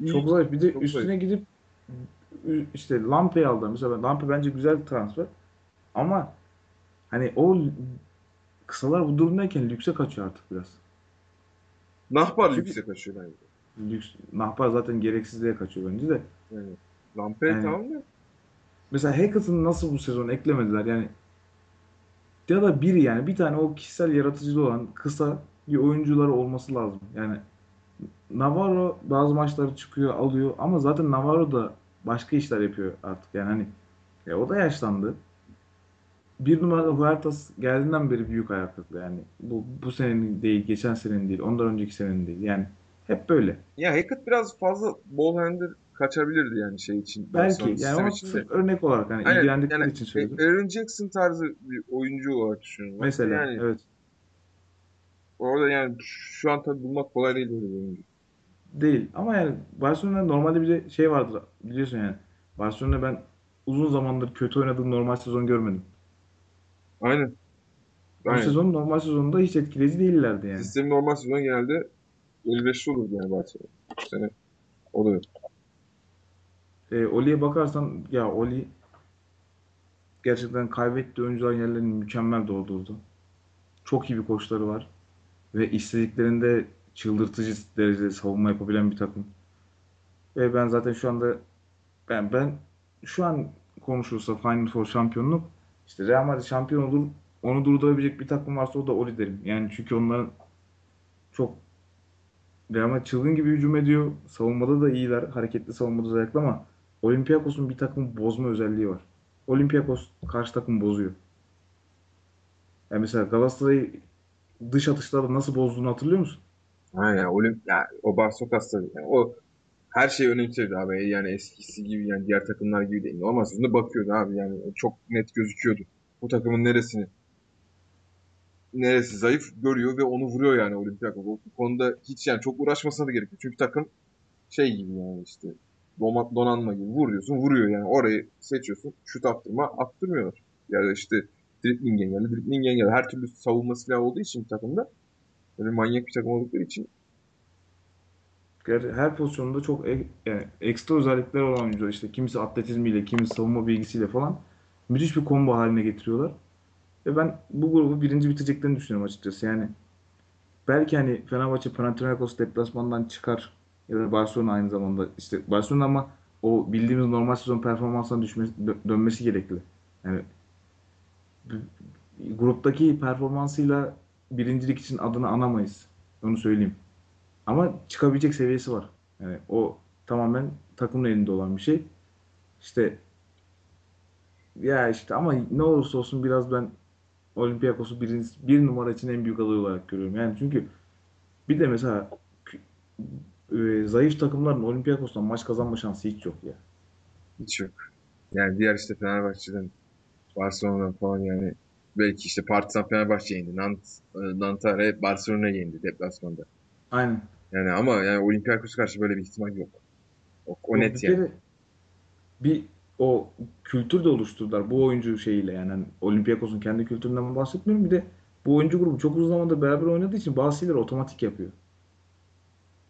iyi, çok zayıf. Bir de çok üstüne zayıf. gidip işte Lampe'yi aldı. Mesela Lampe bence güzel bir transfer. Ama hani o kısalar bu durumdayken lükse kaçıyor artık biraz. Nahbar Çünkü yüksek açıyor bence. lüks, Nahbar zaten gereksizliğe kaçıyor bence de. Yani Yani tamam da mesela Hackett'ı nasıl bu sezon eklemediler? Yani ya da biri yani bir tane o kişisel yaratıcılığı olan kısa bir oyuncuları olması lazım. Yani Navarro bazı maçları çıkıyor, alıyor ama zaten Navarro da başka işler yapıyor artık. Yani hani e, o da yaşlandı. Bir numaralı Huertas geldiğinden beri büyük ayak kırıklığı yani. Bu, bu senenin değil, geçen senenin değil, ondan önceki senenin değil. Yani hep böyle. ya Hackett biraz fazla ball handler kaçabilirdi yani şey için. Belki yani sistem o için de. sırf örnek olarak hani Aynen yani ilgilendikleri için söyledim. Aaron Jackson tarzı bir oyuncu olarak düşünüyorum. Mesela Yani evet orada yani şu an tabii bulmak kolay değil böyle bir oyuncu. değil ama yani Barcelona'da normalde bir de şey vardır biliyorsun yani. Barcelona ben uzun zamandır kötü oynadığı normal sezon görmedim. Aynen. Bu Aynen. sezon normal sezonda hiç etkileyici değillerdi yani. Sistemin normal sezon genelde 55'li olurdu yani Barcelona. Bu sene o da yok. E, Oli'ye bakarsan ya Oli gerçekten kaybettiği oyuncuların yerlerini mükemmel doldurdu. Çok iyi bir koçları var ve istediklerinde çıldırtıcı derecede savunma yapabilen bir takım. Ve ben zaten şu anda ben ben şu an konuşulsa Final Four şampiyonluk işte Real Madrid şampiyon olur onu durdurabilecek bir takım varsa o da Oli derim. Yani çünkü onların çok Real Madrid çılgın gibi hücum ediyor. Savunmada da iyiler. Hareketli savunmada özellikle ama Olympiakos'un bir takım bozma özelliği var. Olympiakos karşı takım bozuyor. Yani mesela Galatasaray'ı dış atışlarda nasıl bozduğunu hatırlıyor musun? Aynen. Olimp ya, o Barsokas'ta yani o her şeyi önemsiyordu abi. Yani eskisi gibi yani diğer takımlar gibi değil. Normal sezonda bakıyordu abi yani çok net gözüküyordu. Bu takımın neresini neresi zayıf görüyor ve onu vuruyor yani Olympiakos. Bu konuda hiç yani çok uğraşmasına da gerek yok. Çünkü takım şey gibi yani işte donanma gibi vuruyorsun vuruyor yani orayı seçiyorsun şut attırma attırmıyorlar. Yani işte dribbling engelli dribbling engelli her türlü savunma silahı olduğu için bir takımda böyle manyak bir takım oldukları için Ger- Her pozisyonda çok e- yani ekstra özellikler olan oyuncular işte kimisi atletizmiyle, kimisi savunma bilgisiyle falan müthiş bir combo haline getiriyorlar. Ve ben bu grubu birinci biteceklerini düşünüyorum açıkçası. Yani belki hani Fenerbahçe Panathinaikos deplasmandan çıkar ya da Barcelona aynı zamanda işte Barcelona ama o bildiğimiz normal sezon performansına düşmesi, dö- dönmesi gerekli. Yani gruptaki performansıyla birincilik için adını anamayız. Onu söyleyeyim. Ama çıkabilecek seviyesi var. Yani o tamamen takımın elinde olan bir şey. İşte ya işte ama ne olursa olsun biraz ben Olympiakos'u bir, bir numara için en büyük aday olarak görüyorum. Yani çünkü bir de mesela e, zayıf takımların Olympiakos'tan maç kazanma şansı hiç yok ya. hiç yok. Yani diğer işte Fenerbahçe'den Barcelona'dan falan yani belki işte Partizan Fenerbahçe yendi. Nant, e, Nanterre Barcelona yendi deplasmanda. Aynen. Yani ama yani Olympiakos'a karşı böyle bir ihtimal yok. O, o Yok, net bir yani. bir o kültür de oluşturdular bu oyuncu şeyiyle yani hani Olympiakos'un kendi kültüründen bahsetmiyorum. Bir de bu oyuncu grubu çok uzun zamandır beraber oynadığı için bazı şeyleri otomatik yapıyor.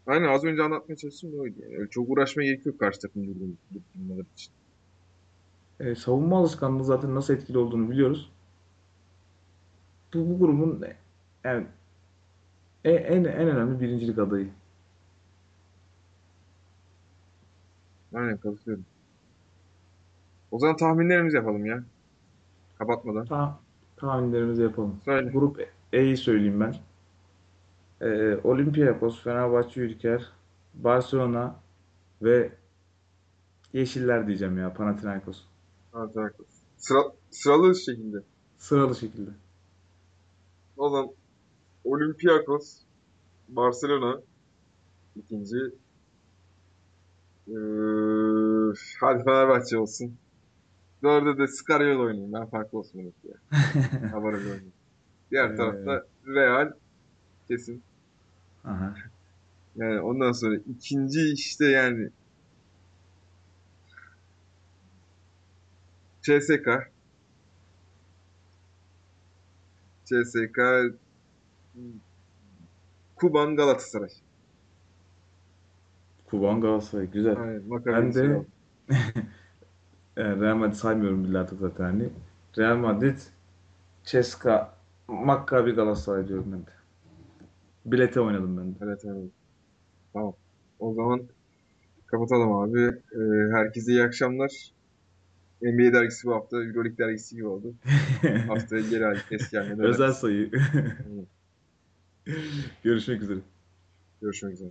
Aynen az önce anlatmaya çalıştığım da oydu. Yani. Çok uğraşmaya gerek yok karşı takım durumları için. E, savunma alışkanlığı zaten nasıl etkili olduğunu biliyoruz. Bu, bu grubun yani en, en, en önemli birincilik adayı. Aynen katılıyorum. O zaman tahminlerimizi yapalım ya. Kapatmadan. Ta, tahminlerimizi yapalım. Söyle. Grup E'yi söyleyeyim ben. E, Olympiakos, Fenerbahçe, Ülker, Barcelona ve Yeşiller diyeceğim ya Panathinaikos. Panathinaikos. Sıra, sıralı şekilde. Sıralı şekilde. O zaman Olympiakos, Barcelona ikinci. Ee, hadi Fenerbahçe olsun. Dörde de Scariolo oynayayım. Ben farklı olsun demek ya. Havarız oynayayım. Diğer Ee, tarafta Real kesin. Aha. Yani ondan sonra ikinci işte yani CSK. CSK Kuban Galatasaray. Kuban Galatasaray güzel. Aynen, Ben de Real Madrid saymıyorum artık zaten hani. Real Madrid, CSKA, Maccabi Galatasaray diyorum ben de. Bilete oynadım ben de. Evet evet. Tamam. O zaman kapatalım abi. Ee, herkese iyi akşamlar. NBA dergisi bu hafta Euroleague dergisi gibi oldu. Haftaya geri eski haline Özel sayı. Görüşmek üzere. Görüşmek üzere.